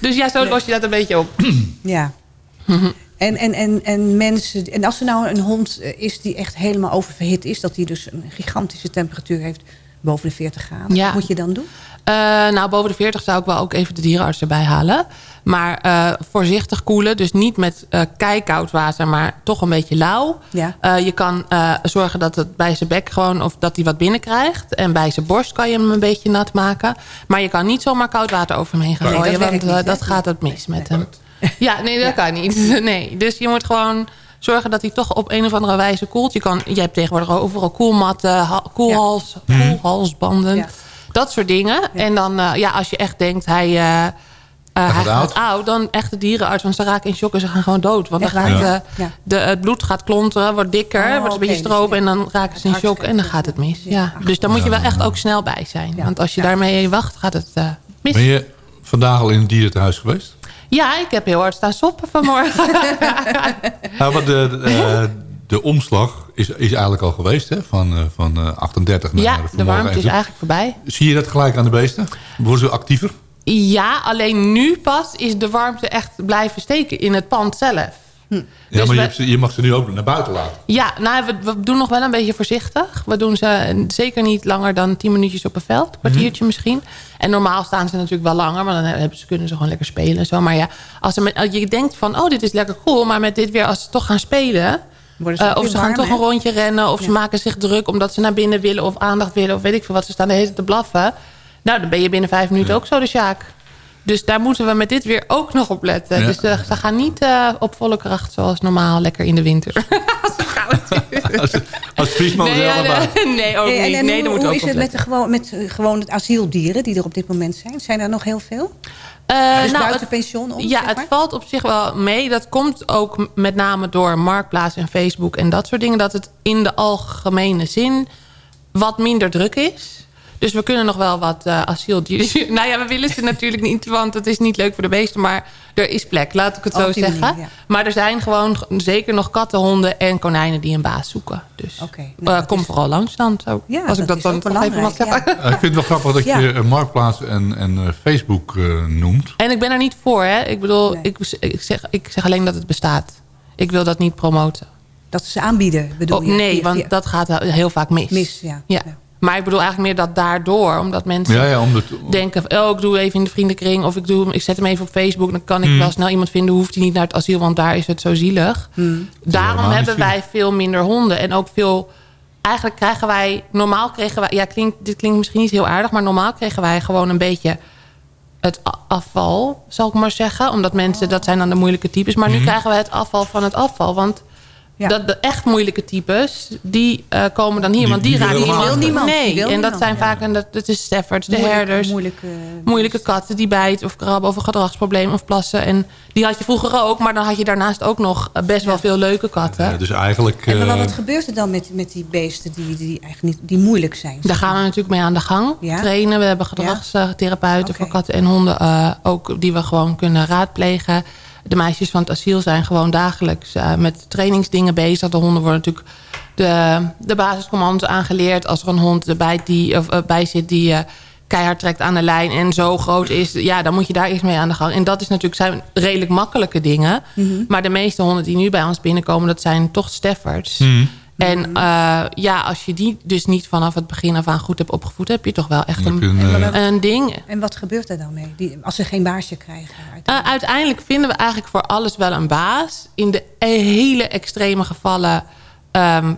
Dus ja, zo los je dat een beetje op. Ja. En, en, en, en mensen, en als er nou een hond eh, is die echt helemaal oververhit is, dat die dus een gigantische temperatuur heeft boven de 40 graden, Ja. wat moet je dan doen? Eh, nou, boven de 40 zou ik wel ook even de dierenarts erbij halen. Maar eh, voorzichtig koelen. Dus niet met eh keikoud water, maar toch een beetje lauw. Ja. Je kan zorgen dat het bij zijn bek gewoon... of dat hij wat binnenkrijgt. En bij zijn borst kan je hem een beetje nat maken. Maar je kan niet zomaar koud water over hem heen gaan Nee, gooien. want niet, dat gaat het mis met hem. Ja, nee, dat kan niet. Nee. Dus je moet gewoon zorgen dat hij toch op een of andere wijze koelt. Je, kan, je hebt tegenwoordig overal koelmatten, ha- koelhals, koelhalsbanden. Ja. Dat soort dingen. En dan, eh, ja, als je echt denkt, hij, eh, eh, hij gaat gaat oud. oud. Dan echt de dierenarts, want ze raken in shock en ze gaan gewoon dood. Want dan gaat, Ja. de, het bloed gaat klonteren, wordt dikker, Oh, wordt een beetje dus stroop. ja. En dan raken ze in shock en dan gaat het, mis. ja. Ja. Dus daar moet je wel echt ook snel bij zijn. Want als je daarmee wacht, gaat het mis. Ben je vandaag al in het dierentehuis geweest? Ja, ik heb heel hard staan soppen vanmorgen. Nou, maar de, de, eh, de omslag is, is eigenlijk al geweest, hè? Van, eh, van eh, 38 naar ja, vanmorgen de warmte is eigenlijk voorbij. Zie je dat gelijk aan de beesten? Worden ze actiever? Ja, alleen nu pas is de warmte echt blijven steken in het pand zelf. Ja, Dus maar we- je, ze- je mag ze nu ook naar buiten laten. Ja, nou, we, we doen nog wel een beetje voorzichtig. We doen ze zeker niet langer dan 10 minuutjes op een veld. Een kwartiertje misschien. En normaal staan ze natuurlijk wel langer. Want dan hebben ze, kunnen ze gewoon lekker spelen en zo. Maar ja, als, ze met, als je denkt van... oh, dit is lekker cool. Maar met dit weer, als ze toch gaan spelen... Worden ze eh, of ze gaan warm, toch een rondje rennen. Of ze maken zich druk omdat ze naar binnen willen. Of aandacht willen. Of weet ik veel wat. Ze staan de hele tijd te blaffen. Nou, dan ben je binnen vijf minuten ook zo de Sjaak. Dus daar moeten we met dit weer ook nog op letten. Ja. Dus eh, ze gaan niet eh, op volle kracht zoals normaal lekker in de winter. Als, als het vriest mogen ze ja, allemaal. nee, nee, ook Hey, en niet. en Nee, hoe, daar moet hoe ook is het met, de, gewoon, met eh, gewoon het asieldieren die er op dit moment zijn? Zijn er nog heel veel? Eh, dus nou, buiten het- pensioen om, Ja, zeg maar? het valt op zich wel mee. Dat komt ook met name door Marktplaats en Facebook en dat soort dingen. Dat het in de algemene zin wat minder druk is. Dus we kunnen nog wel wat eh asieldieren... Nou ja, we willen ze natuurlijk niet, want het is niet leuk voor de beesten. Maar er is plek, laat ik het zo zeggen. manier, ja. Maar er zijn gewoon zeker nog katten, honden en konijnen die een baas zoeken. Dus eh, kom vooral langs dan. Zo, Ja, als ik dat dan even mag zeggen. Eh, ik vind het wel grappig dat Ja. je Marktplaats en, en eh, Facebook eh, noemt. En ik ben er niet voor, hè. Ik bedoel, ik, ik, zeg, ik zeg alleen dat het bestaat. Ik wil dat niet promoten. Dat ze ze aanbieden, bedoel Oh, je? nee, want dat gaat heel vaak mis. Mis, ja. ja. Maar ik bedoel eigenlijk meer dat daardoor. Omdat mensen Ja, ja, omdat, denken... oh, ik doe even in de vriendenkring. Of ik, doe, ik zet hem even op Facebook. Dan kan ik Hmm. wel snel iemand vinden. Hoeft hij niet naar het asiel, want daar is het zo zielig. Hmm. Daarom hebben wij veel minder honden. En ook veel... Eigenlijk krijgen wij... Normaal kregen wij... Ja, klinkt, dit klinkt misschien niet heel aardig. Maar normaal kregen wij gewoon een beetje het afval, zal ik maar zeggen. Omdat mensen, dat zijn dan de moeilijke types. Maar nu Mhm. krijgen we het afval van het afval. Want dat de echt moeilijke types, die eh, komen dan hier. Die- want die, die raken willen niemand. helemaal niet. Nee, Die wil en dat niemand, zijn vaak en dat, dat is Staffords, de Moeilijke- herders. Moeilijke, Moeilijke katten die bijten of krabben of een gedragsprobleem of plassen. En die had je vroeger ook, maar dan had je daarnaast ook nog eh, best wel veel leuke katten. eh, dus eigenlijk... En maar eh, wat gebeurt er dan met, met die beesten die, die, eigenlijk niet, die moeilijk zijn? Daar gaan we natuurlijk mee aan de gang. Ja? Trainen. We hebben gedragstherapeuten voor katten en honden. eh, ook die we gewoon kunnen raadplegen. De meisjes van het asiel zijn gewoon dagelijks eh, met trainingsdingen bezig. De honden worden natuurlijk de, de basiscommando's aangeleerd. Als er een hond erbij die, of, eh, bij zit die eh, keihard trekt aan de lijn en zo groot is... ja, dan moet je daar eerst mee aan de gang. En dat is natuurlijk, zijn redelijk makkelijke dingen. Mhm. Maar de meeste honden die nu bij ons binnenkomen... dat zijn toch Staffords. Mhm. En eh, ja, als je die dus niet vanaf het begin af aan goed hebt opgevoed... heb je toch wel echt een, je een, een, eh, ding. En wat gebeurt er dan mee? Die, als ze geen baasje krijgen? Uh, uiteindelijk vinden we eigenlijk voor alles wel een baas. In de hele extreme gevallen... ehm,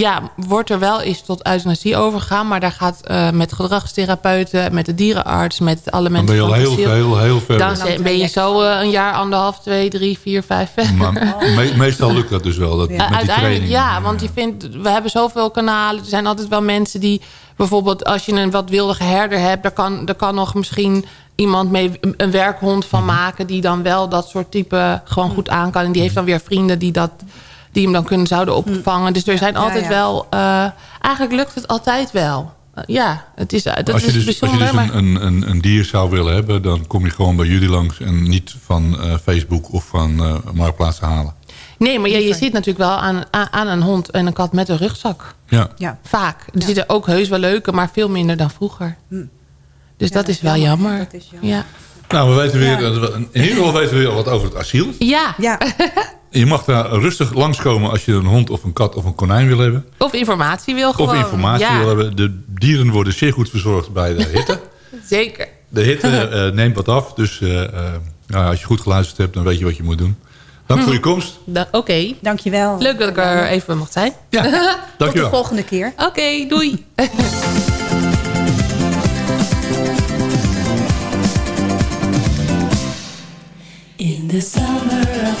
ja, wordt er wel eens tot euthanasie overgegaan. Maar daar gaat eh, met gedragstherapeuten, met de dierenarts... met alle Dan mensen ben je al heel, Fossiel. heel, heel ver. Dan ben je zo eh, een jaar, anderhalf, twee, drie, vier, vijf verder. Maar me- meestal lukt dat dus wel. Dat, met die uiteindelijk training. ja, want je vindt, we hebben zoveel kanalen. Er zijn altijd wel mensen die bijvoorbeeld als je een wat wildige herder hebt, daar kan, daar kan nog misschien iemand mee een werkhond van Mhm. maken die dan wel dat soort type gewoon goed aan kan. En die heeft dan weer vrienden die dat die hem dan kunnen zouden opvangen. Dus er zijn Ja, altijd ja. wel. eh, eigenlijk lukt het altijd wel. Uh, ja, het is, dat als je is dus, als je bijzonder. dus maar... een, een, een, dier zou willen hebben... dan kom je gewoon bij jullie langs... en niet van eh, Facebook of van eh Marktplaats halen. Nee, maar ja, je ziet natuurlijk wel aan, aan, een hond en een kat met een rugzak. Ja. Ja. Vaak. Er zitten ook heus wel leuke, maar veel minder dan vroeger. Dus dat is wel jammer. Ja. Nou, we weten weer, dat we- in ieder geval weten we weer wat over het asiel. Ja. ja. Je mag daar rustig langskomen als je een hond of een kat of een konijn wil hebben. Of informatie wil gewoon. Of informatie ja, wil hebben. De dieren worden zeer goed verzorgd bij de hitte. Zeker. De hitte eh, neemt wat af. Dus eh, eh, nou, als je goed geluisterd hebt, dan weet je wat je moet doen. Dank voor je komst. Da- Oké. Dankjewel. Leuk dat ik er even mocht zijn. Ja, Tot de volgende keer. Oké, doei. In the summer of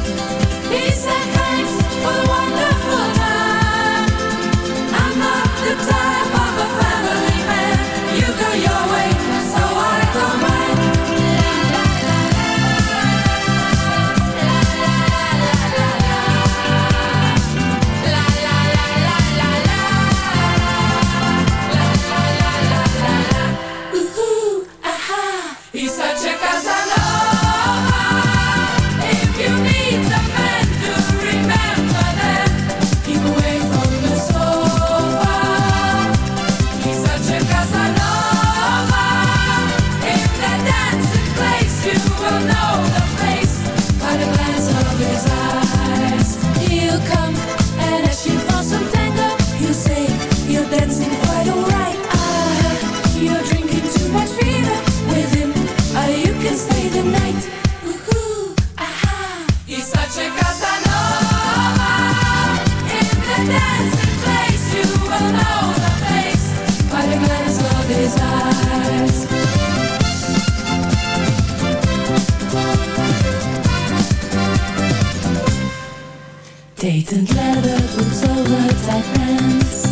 Dated leather boots over tight pants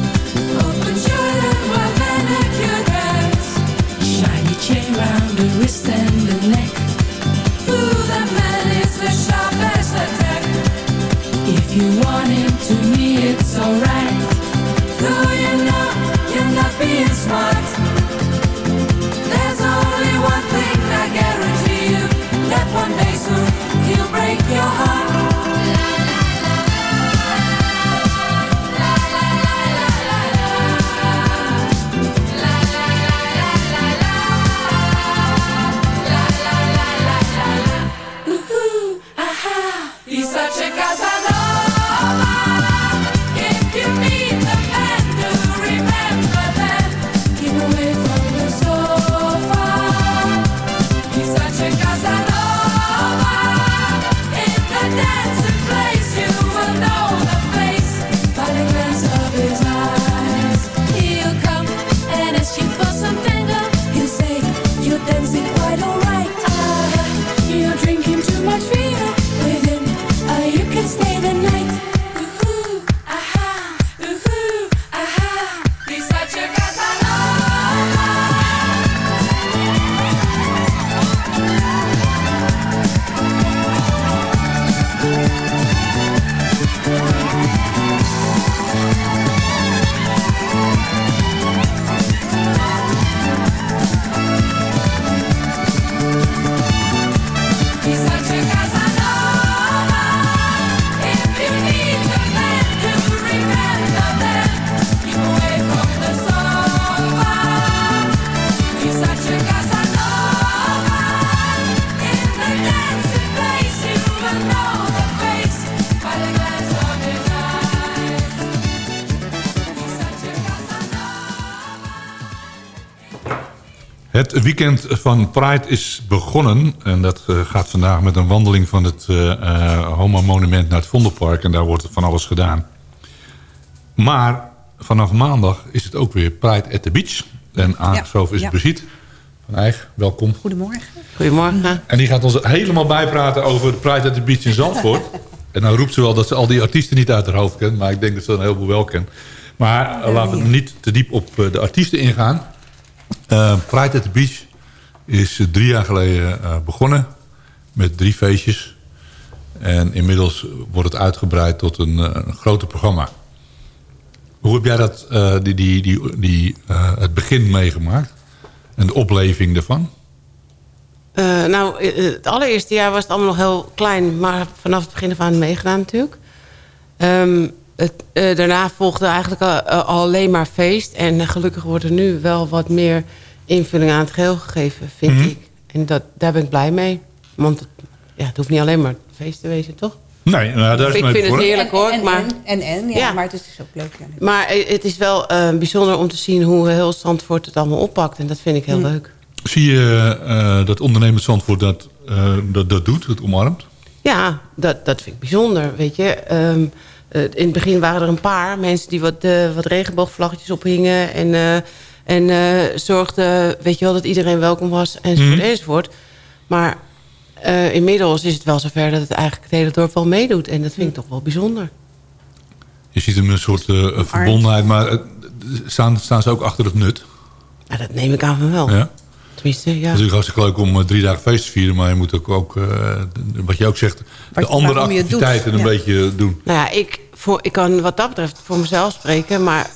Open hands. Shiny chain round the wrist and the neck man is the sharpest attack? If you want him to me it's alright you know you're not being smart? There's only one thing I guarantee you that one day soon he'll break your heart. Het weekend van Pride is begonnen. En dat eh, gaat vandaag met een wandeling van het eh, eh, Homo Monument naar het Vondelpark. En daar wordt van alles gedaan. Maar vanaf maandag is het ook weer Pride at the Beach. En aangeschoven is ja. Brigitte van Eijk. Welkom. Goedemorgen. Goedemorgen. En die gaat ons helemaal bijpraten over de Pride at the Beach in Zandvoort. en dan roept ze wel dat ze al die artiesten niet uit haar hoofd kent. Maar ik denk dat ze een heleboel wel kent. Maar laten we niet te diep op de artiesten ingaan. Eh, Pride at the Beach is eh, drie jaar geleden eh, begonnen. Met drie feestjes. En inmiddels wordt het uitgebreid tot een, een groter programma. Hoe heb jij dat, die, die, die, die, het begin meegemaakt? En de opleving daarvan? Nou, het allereerste jaar was het allemaal nog heel klein... maar vanaf het begin af aan meegedaan natuurlijk. Ehm, het, eh, daarna volgde eigenlijk al, al alleen maar feest. En eh, gelukkig wordt er nu wel wat meer invulling aan het geheel gegeven, vind Mhm. ik. En dat, daar ben ik blij mee. Want het, ja, het hoeft niet alleen maar feest te wezen, toch? Nee, nou, daar is ik vind het heerlijk hoor. En, maar, en, en, en, ja, Ja. maar het is dus ook leuk. Ja. maar eh, het is wel eh, bijzonder om te zien hoe heel Zandvoort het allemaal oppakt. En dat vind ik heel leuk. Zie je eh, dat ondernemend Zandvoort dat, eh, dat, dat doet, het omarmt? Ja, dat, dat vind ik bijzonder, weet je. Ehm, eh, in het begin waren er een paar mensen die wat, eh, wat regenboogvlaggetjes ophingen... en, eh, en zorgden, weet je wel, dat iedereen welkom was, enzovoort, Mhm. enzovoort. Maar inmiddels is het wel zover dat het eigenlijk het hele dorp wel meedoet. En dat vind ik toch wel bijzonder. Je ziet hem een soort verbondenheid, maar staan, staan ze ook achter het nut? Ja, dat neem ik aan van wel. Ja? Tenminste, ja. Het is natuurlijk hartstikke leuk om eh, drie dagen feest te vieren... maar je moet ook, ook eh, wat je ook zegt, de andere activiteiten een Ja. beetje doen. Nou ja, ik, voor, ik kan wat dat betreft voor mezelf spreken, maar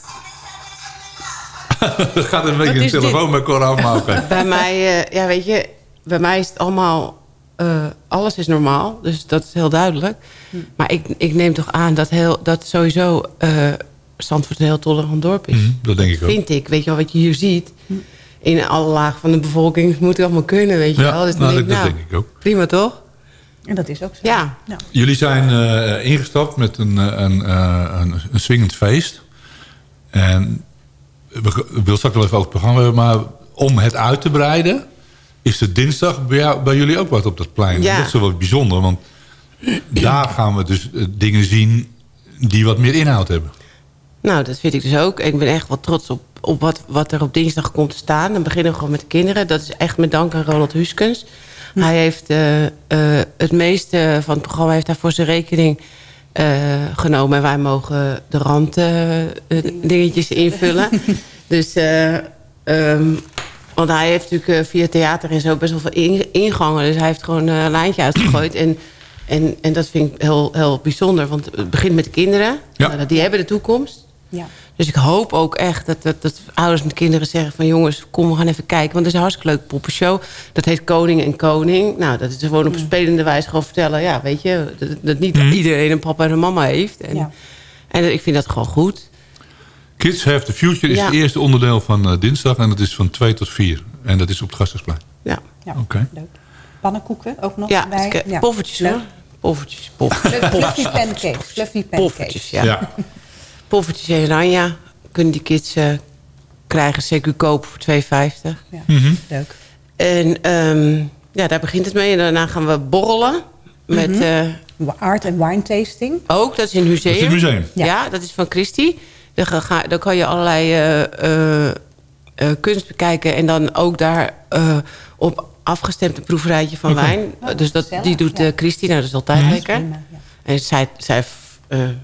Dat gaat een beetje een telefoon met Cor afmaken. bij mij, eh, ja, weet je, bij mij is het allemaal, eh, alles is normaal. Dus dat is heel duidelijk. Maar ik, ik neem toch aan dat, heel, dat sowieso uh, Zandvoort een heel tolerant dorp is. Mhm, dat denk ik ook. Vind ik. Weet je wel, wat je hier ziet. In alle lagen van de bevolking het moet allemaal kunnen, weet je Ja, wel. Dus dan nou, denk dat, ik, dat nou, denk ik ook. Prima toch? En dat is ook zo. Ja. Jullie zijn eh, ingestapt met een, eh, een, eh, een, een swingend feest. En we ik wil straks wel even over het programma hebben... maar om het uit te breiden... is de dinsdag bij, jou- bij jullie ook wat op dat plein. Ja. Dat is wel bijzonder, want daar gaan we dus dingen zien... die wat meer inhoud hebben. Nou, dat vind ik dus ook. Ik ben echt wel trots op, op wat, wat er op dinsdag komt te staan. Dan beginnen we gewoon met de kinderen. Dat is echt met dank aan Ronald Huskens. Hij heeft eh, eh, het meeste van het programma heeft hij voor zijn rekening eh, genomen. En wij mogen de rand dingetjes invullen. dus, eh, ehm, want hij heeft natuurlijk via theater en zo best wel veel in- ingangen. Dus hij heeft gewoon een lijntje uitgegooid. En, en, en dat vind ik heel, heel bijzonder. Want het begint met de kinderen. Ja. Nou, die hebben de toekomst. Ja. Dus ik hoop ook echt dat, dat, dat ouders met kinderen zeggen van... jongens, kom, we gaan even kijken. Want het is een hartstikke leuke poppenshow. Dat heet Koning en Koning. Nou, dat is gewoon op spelende wijze gewoon vertellen... ja, weet je, dat, dat niet iedereen een papa en een mama heeft. En, Ja. en ik vind dat gewoon goed. Kids Have the Future is Ja. het eerste onderdeel van eh, dinsdag... en dat is van 2 tot 4. En dat is op het Gasthuisplein. Ja. Ja, Oké. leuk. Pannenkoeken ook nog Ja, bij. dus ik- poffertjes hoor. Poffertjes, poffertjes. Fluffy pancakes. Fluffy pancakes. Poffertjes, ja. Poffertjes en oranje kunnen die kids eh, krijgen CQ kopen voor 2,50. Ja. Mhm. Leuk. En ehm, ja, daar begint het mee. En daarna gaan we borrelen. Met, Mhm. eh, Art en wine tasting. ook, dat is in het museum. Dat is het museum. Ja, dat is van Christie. Daar, ga- daar kan je allerlei eh, kunst bekijken. En dan ook daar eh, op afgestemd een proeverijtje van Oké. wijn. Oh, dus dat, die doet ja. Christie. Nou, dat is altijd Mhm. lekker. Prima, ja. En zij, zij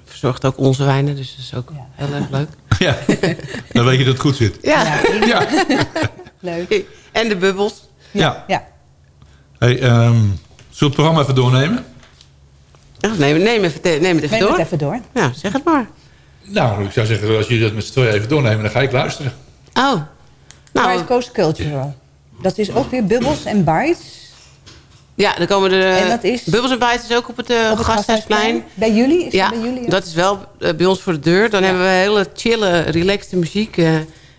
verzorgt ook onze wijnen. Dus dat is ook heel erg leuk. Ja, dan weet je dat het goed zit. Ja. Ja. Leuk. En de bubbels. Ja. Ja. Hey, ehm, zullen we het programma even doornemen? Ja, neem, neem, even, neem het even Neem door. het even door. Ja, zeg het maar. Nou, ik zou zeggen, als jullie dat met z'n tweeën even doornemen... dan ga ik luisteren. Oh. Nou, West Coast Cultural. Dat is ook weer Bubbles en Bites. Ja, dan komen er... eh, En dat is? Bubbels en Bites is ook op het, eh, Op het Gasthuisplein. Bij jullie? Is Ja, dat bij jullie? dat is wel eh, bij ons voor de deur. Dan hebben we hele chille, relaxte muziek. eh.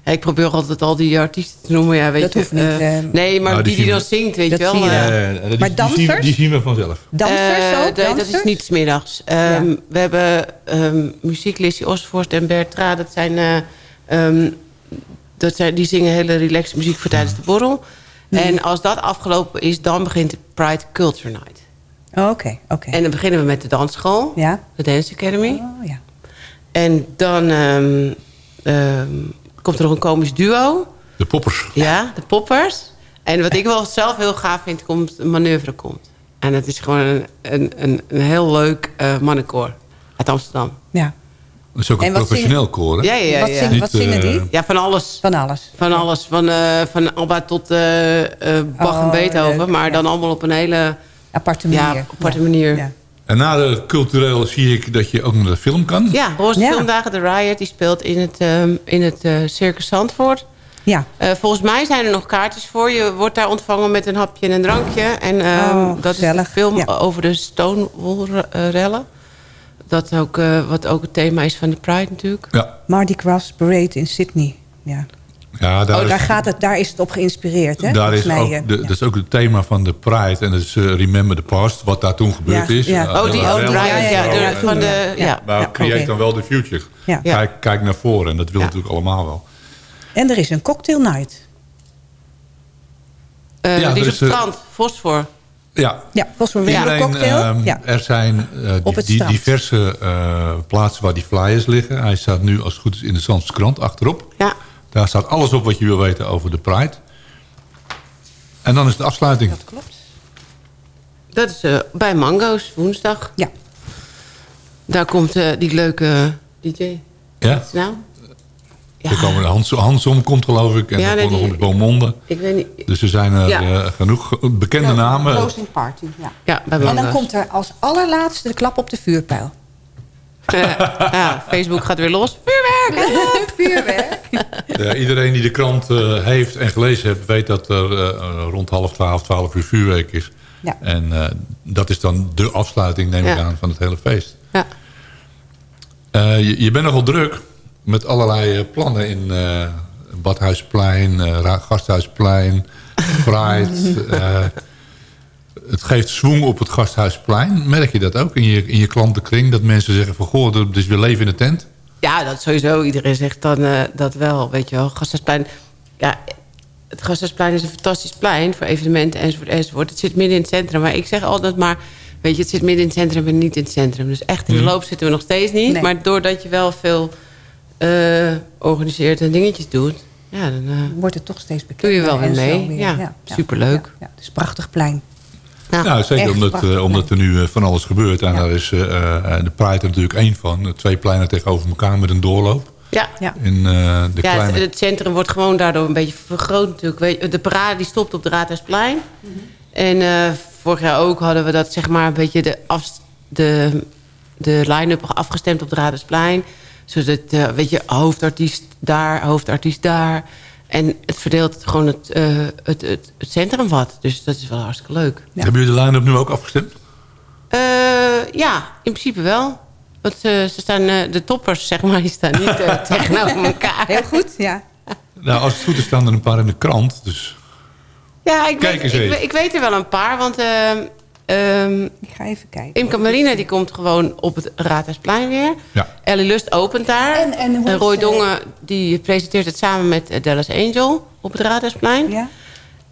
Ja, ik probeer altijd al die artiesten te noemen. Ja, weet Dat je, hoeft niet, eh, eh. nee, maar Nou, die die die dan zingt, weet Dat je wel. zie je. eh. Eh, die, Maar die dansers? zien, die zien we vanzelf. Dansers Eh, ook? nee, dat Dansers? is niet 's middags. Ehm, We hebben ehm muziek Lissy Osvorst en Bert Tra. Dat zijn... eh, ehm, dat zijn, die zingen hele relaxed muziek voor tijdens de borrel. En als dat afgelopen is, dan begint de Pride Culture Night. Oh, Oké, oké. En dan beginnen we met de dansschool. Ja. De Dance Academy. Oh, ja. En dan ehm, ehm, komt er nog een komisch duo. De poppers. Ja, de poppers. En wat ik wel zelf heel gaaf vind, komt een manoeuvre komt. En dat is gewoon een, een, een, een heel leuk eh mannenkoor uit Amsterdam. Ja. Dat is ook En een wat professioneel zingen- koor, hè? Ja, ja, ja. Wat ja. zingen- wat zingen die? Ja, van alles. Van alles. Van alles. Van, eh, van Alba tot eh, eh, Bach en Oh, Beethoven. leuk, maar ja. dan allemaal op een hele... Aparte Ja, manier. aparte manier. En na de cultureel zie ik dat je ook naar de film kan. Ja, Roze Ja. Filmdagen, de Riot, die speelt in het, ehm, in het eh, Circus Zandvoort. Ja. Eh, volgens mij zijn er nog kaartjes voor. Je wordt daar ontvangen met een hapje en een drankje. En ehm, Oh, dat is de gezellig. film Ja. over de Stonewall-rellen. Dat ook, eh, wat ook het thema is van de Pride natuurlijk. Ja, Mardi Gras Parade in Sydney. Ja. ja daar, oh, daar, is, gaat het, daar is het op geïnspireerd, hè? daar is mij, ook eh, de, ja. dat is ook het thema van de Pride. En dat is eh, Remember the Past, wat daar toen gebeurd Ja, is. ja. Oh, die oh. Riot, ja. ja, de- ja, van de, ja. ja. Maar Ja, create oké. dan wel de future. Ja. Kijk, kijk naar voren. En dat wil Ja. natuurlijk allemaal wel. En er is een cocktail night. Eh, Ja, die er is is, op eh, strand, Fosfor. Ja, Ja, volgens mij weer een cocktail. ehm, ja. Er zijn eh, die, diverse eh, plaatsen waar die flyers liggen. Hij staat nu als het goed is in de Zandse krant achterop. Ja. Daar staat alles op wat je wil weten over de Pride. En dan is de afsluiting. Dat klopt. Dat is eh, bij Mango's, woensdag. Ja. Daar komt eh, die leuke DJ. Ja? Wat is het nou? Er komen Hans, Hansom komt geloof ik. En Ja, dan nee, komt nog Beaumonde. Ik weet niet. Dus er zijn er Ja. eh, genoeg bekende Ja, namen. Closing party, ja. Ja, bij En dan komt er als allerlaatste de klap op de vuurpijl. ja, Facebook gaat weer los. Vuurwerk! Vuurwerk. Ja, iedereen die de krant eh, heeft en gelezen heeft... weet dat er eh, rond half twaalf, twaalf uur vuurwerk is. Ja. En eh, dat is dan de afsluiting, neem ik Ja. aan, van het hele feest. Ja. Eh, je, je bent nogal druk met allerlei eh, plannen in eh, Badhuisplein, eh, Gasthuisplein, Pride. eh, het geeft zwoeng op het Gasthuisplein. Merk je dat ook in je, in je klantenkring? Dat mensen zeggen van, goh, er is weer leven in de tent? Ja, dat sowieso. Iedereen zegt dan eh, dat wel. Weet je wel, Gasthuisplein. Ja, het Gasthuisplein is een fantastisch plein voor evenementen enzovoort enzovoort. Het zit midden in het centrum. Maar ik zeg altijd maar, weet je, het zit midden in het centrum en niet in het centrum. Dus echt in de loop zitten we nog steeds niet. Nee. Maar doordat je wel veel eh, organiseert en dingetjes doet, ja, dan eh, Wordt het toch steeds bekender. doe je wel weer en mee. Ja, superleuk. Ja, ja, het is een prachtig plein. Ja. Nou, zeker omdat, eh, omdat er nu van alles gebeurt. En daar is eh, eh, de Pride er natuurlijk één van. Twee pleinen tegenover elkaar met een doorloop. Ja. Ja. In eh, de Ja, het, kleine... het centrum wordt gewoon daardoor een beetje vergroot natuurlijk. De parade die stopt op de Raadhuisplein. En eh, vorig jaar ook hadden we dat zeg maar een beetje de, af, de, de line-up afgestemd op de Raadhuisplein. Zodat, eh, weet je, hoofdartiest daar, hoofdartiest daar. En het verdeelt gewoon het, eh, het, het, het centrum wat. Dus dat is wel hartstikke leuk. Hebben jullie de line-up nu ook afgestemd? Eh, ja, in principe wel. Want eh, ze staan, eh, de toppers, zeg maar, die staan niet tegenover elkaar. Heel goed, ja. Nou, als het goed is staan er een paar in de krant. Dus Ja, ik, Kijk weet, eens ik, even. weet- ik weet er wel een paar. Want ehm ehm Ik ga even kijken. Imke Marina die komt gewoon op het Raadhuisplein weer. Ja. Ellie Lust opent daar. En- en hoe En is, Roy Dongen die presenteert het samen met eh, Dallas Angel op het Raadhuisplein. Ja.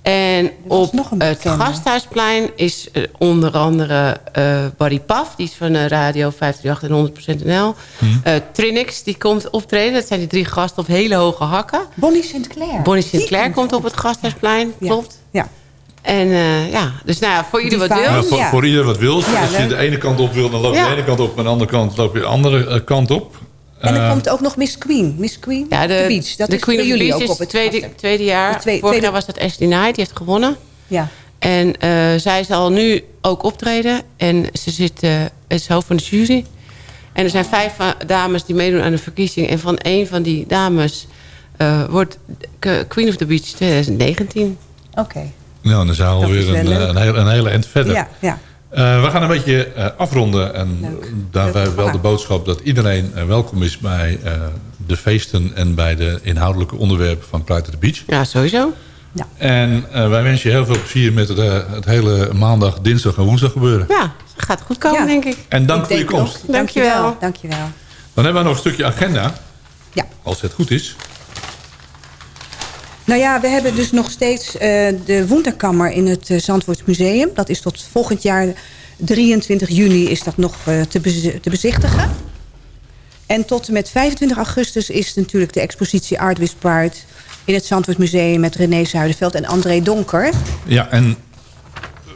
En op het. Gasthuisplein is eh, onder andere eh Barry Paf. Die is van eh, Radio 538 en 100% NL. Hmm. Eh, Trinix die komt optreden. Dat zijn die drie gasten op hele hoge hakken. Bonnie Sinclair. Bonnie Sinclair komt op het Gasthuisplein. Ja. Klopt. Ja. En eh, ja, dus nou ja, voor ieder wat wil. Nou, voor, ja. voor ieder wat wil. Ja, Als je leuk. de ene kant op wil, dan loop je Ja. de ene kant op. En de andere kant loop je de andere eh, kant op. En er Eh, komt ook nog Miss Queen. Miss Queen Ja, de, The Beach. Dat de is Queen of the jullie Beach ook is op het tweede, tweede jaar. Twee- Vorig jaar was dat Ashley Knight, die heeft gewonnen. Ja. En eh, zij zal nu ook optreden. En ze zit, eh, is hoofd van de jury. En er zijn vijf dames die meedoen aan de verkiezing. En van één van die dames eh, wordt Queen of the Beach 2019. Oké. Nou, dan zijn we Dat alweer wel een, eh, een, hele, een hele eind verder. Ja, ja. Eh, we gaan een beetje eh, afronden. En Leuk. daarbij Leuk wel de boodschap dat iedereen welkom is bij eh, de feesten en bij de inhoudelijke onderwerpen van Pride at the Beach. Ja, sowieso. En eh, wij wensen je heel veel plezier met het, het hele maandag, dinsdag en woensdag gebeuren. Ja, gaat goed komen, Ja. denk ik. En dank Ik voor je komst. Dankjewel. Dankjewel. Dan hebben we nog een stukje agenda. Ja. Als het goed is. Nou ja, we hebben dus nog steeds eh, de Wonderkammer in het uh, Zandvoort Museum. Dat is tot volgend jaar 23 juni is dat nog uh, te, te, bezichtigen. En tot en met 25 augustus is natuurlijk de expositie Art with Pride... in het Zandvoort Museum met René Zuiderveld en André Donker. Ja, en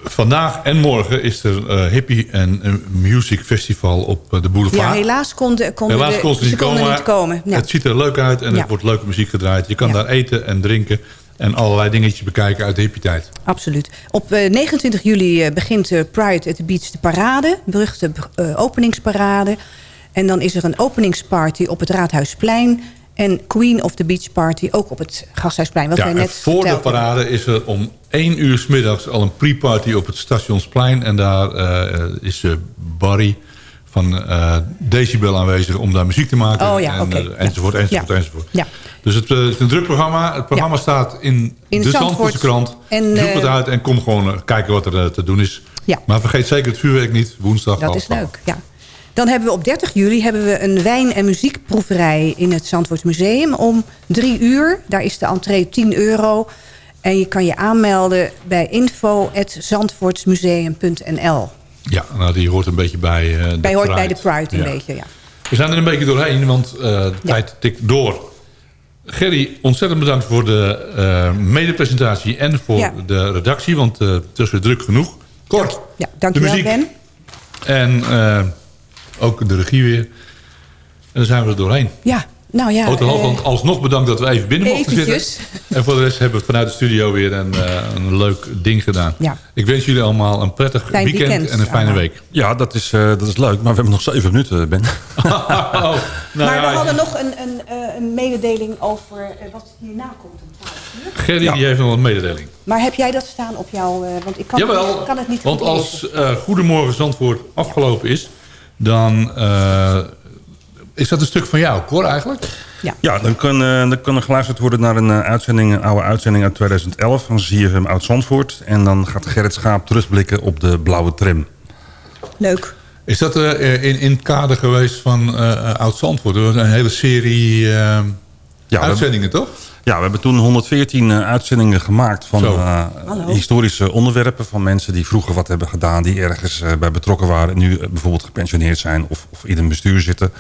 vandaag en morgen is er uh, Hippie en Music Festival op uh, de boulevard. Ja, helaas konden, konden, helaas de, ze niet komen. Niet komen. Ja. Het ziet er leuk uit en Ja. er wordt leuke muziek gedraaid. Je kan Ja. daar eten en drinken en allerlei dingetjes bekijken uit de hippie-tijd. Absoluut. Op eh, 29 juli eh, begint eh, Pride at the Beach de parade. Beruchte eh, openingsparade. En dan is er een openingsparty op het Raadhuisplein. En Queen of the Beach Party ook op het Gasthuisplein. Wat Ja, wij net voor de parade is er om 1 uur 's middags al een pre-party op het Stationsplein. En daar eh, is eh, Barry van eh, Decibel aanwezig om daar muziek te maken. Oh ja, en, enzovoort, enzovoort, Ja. enzovoort. Ja. Dus het, het is een druk programma. Het programma staat in, In de Zandvoort. Zandvoortse krant. En, Zoek het uit en kom gewoon kijken wat er te doen is. Ja. Maar vergeet zeker het vuurwerk niet. Woensdag Dat is leuk, ja. Dan hebben we op 30 juli hebben we een wijn- en muziekproeverij in het Zandvoort Museum om drie uur. Daar is de entree 10 euro. En je kan je aanmelden bij info.zandvoortsmuseum.nl. Ja, nou, die hoort een beetje bij eh, de Bij hoort bij Pride. de Pride een Ja. beetje, ja. We zijn er een beetje doorheen, want eh, de tijd tikt door. Gerry, ontzettend bedankt voor de eh medepresentatie en voor Ja. de redactie, want het is weer druk genoeg. Kort, Ja, dankjewel de muziek Ben. en ook de regie weer. En dan zijn we er doorheen. Ja, nou ja. Hotel eh, alsnog bedankt dat we even binnen mochten Eventjes. zitten. En voor de rest hebben we vanuit de studio weer een, eh, een leuk ding gedaan. Ja. Ik wens jullie allemaal een prettig Fijn weekend, weekend en een fijne allemaal. week. Ja, dat is, eh, dat is leuk. Maar we hebben nog zeven minuten, Ben. Oh, maar nou we ja, hadden nog een, een, eh, een mededeling over wat hierna komt. om 12 uur. Gerry die heeft nog een mededeling. Maar heb jij dat staan op jouw... eh, want ik kan, Jawel, ik kan het niet want als eh, Goedemorgen Zandvoort afgelopen is... dan eh, is dat een stuk van jou, Cor, eigenlijk? Ja, dan kan, eh, dan kan er geluisterd worden naar een, eh, uitzending, een oude uitzending uit 2011 van ZFM Oud-Zandvoort. En dan gaat Gerrit Schaap terugblikken op de blauwe tram. Leuk. Is dat eh, in, in het kader geweest van eh Oud-Zandvoort? Er was een hele serie eh, uitzendingen, toch? Ja, we hebben toen 114 eh, uitzendingen gemaakt van eh, historische onderwerpen. Van mensen die vroeger wat hebben gedaan, die ergens eh, bij betrokken waren. En nu bijvoorbeeld gepensioneerd zijn of, of in een bestuur zitten.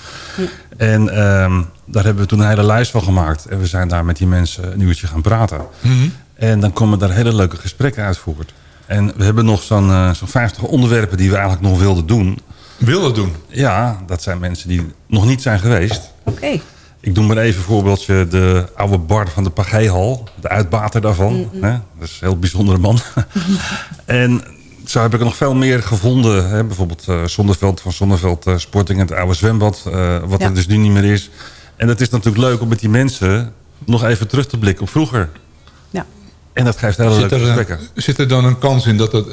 En ehm, daar hebben we toen een hele lijst van gemaakt. En we zijn daar met die mensen een uurtje gaan praten. Mhm. En dan komen daar hele leuke gesprekken uit voort. En we hebben nog zo'n eh, zo'n 50 onderwerpen die we eigenlijk nog wilden doen. Wilden doen? Ja, dat zijn mensen die nog niet zijn geweest. Oké. Ik doe maar even een voorbeeldje. De oude bar van de Pagéhal. De uitbater daarvan. Hè? Dat is een heel bijzondere man. en zo heb ik er nog veel meer gevonden. Hè? Bijvoorbeeld eh Zonneveld van Zonneveld eh, Sporting. Het oude zwembad. eh, wat Ja. er dus nu niet meer is. En het is natuurlijk leuk om met die mensen nog even terug te blikken op vroeger. Ja. En dat geeft hele Zit leuke gesprekken. zit er dan een kans in dat het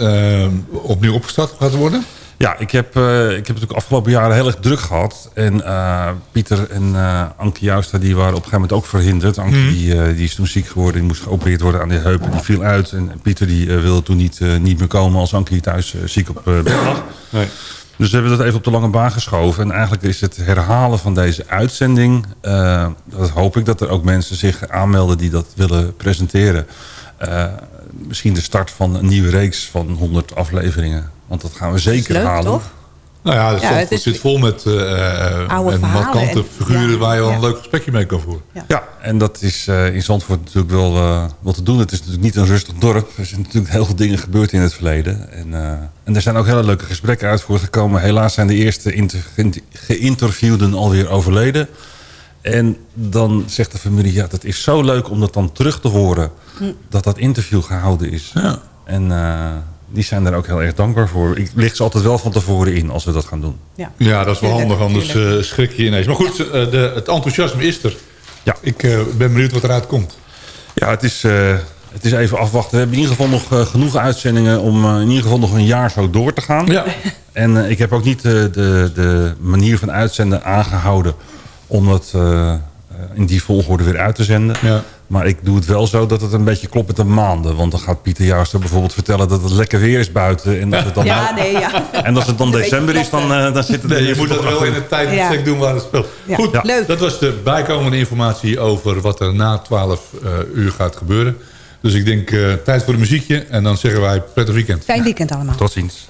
opnieuw opgestart gaat worden? Ja, ik heb, eh, ik heb natuurlijk afgelopen jaren heel erg druk gehad. En eh, Pieter en eh Anke Jousta die waren op een gegeven moment ook verhinderd. Anke Mhm. die, die is toen ziek geworden. Die moest geopereerd worden aan die heup. En die viel uit. En Pieter die wilde toen niet, niet meer komen als Anke hier thuis ziek op bed lag. Nee. Dus we hebben dat even op de lange baan geschoven. En eigenlijk is het herhalen van deze uitzending... dat hoop ik dat er ook mensen zich aanmelden die dat willen presenteren. Misschien de start van een nieuwe reeks van 100 afleveringen. Want dat gaan we zeker leuk, halen. toch? Nou ja, het is- zit vol met eh en verhalen markante en- figuren ja, waar je wel ja. een leuk gesprekje mee kan voeren. Ja, en dat is eh, in Zandvoort natuurlijk wel eh, wat te doen. Het is natuurlijk niet een rustig dorp. Er zijn natuurlijk heel veel dingen gebeurd in het verleden. En, eh, en er zijn ook hele leuke gesprekken uit voortgekomen. Helaas zijn de eerste geïnterviewden alweer overleden. En dan zegt de familie, ja, dat is zo leuk om dat dan terug te horen. Hm. Dat dat interview gehouden is. Ja. En eh, die zijn daar ook heel erg dankbaar voor. Ik licht ze altijd wel van tevoren in als we dat gaan doen. Ja, ja dat is wel handig, anders eh, schrik je ineens. Maar goed, eh, de, het enthousiasme is er. Ja. Ik eh, ben benieuwd wat eruit komt. Ja, het is, het is even afwachten. We hebben in ieder geval nog genoeg uitzendingen... om in ieder geval nog een jaar zo door te gaan. Ja. En ik heb ook niet de, de manier van uitzenden aangehouden... om dat in die volgorde weer uit te zenden. Ja. Maar ik doe het wel zo dat het een beetje klopt met de maanden. Want dan gaat Pieter Jouster bijvoorbeeld vertellen dat het lekker weer is buiten. En, dat het dan ja, nee, ja. en als het dan december is, dan, uh, dan zit het... Nee, je moet dat wel in het tijdstek doen waar het speelt. Goed, Leuk. dat was de bijkomende informatie over wat er na 12 eh, uur gaat gebeuren. Dus ik denk eh, tijd voor het muziekje. En dan zeggen wij prettig weekend. Fijn weekend allemaal. Tot ziens.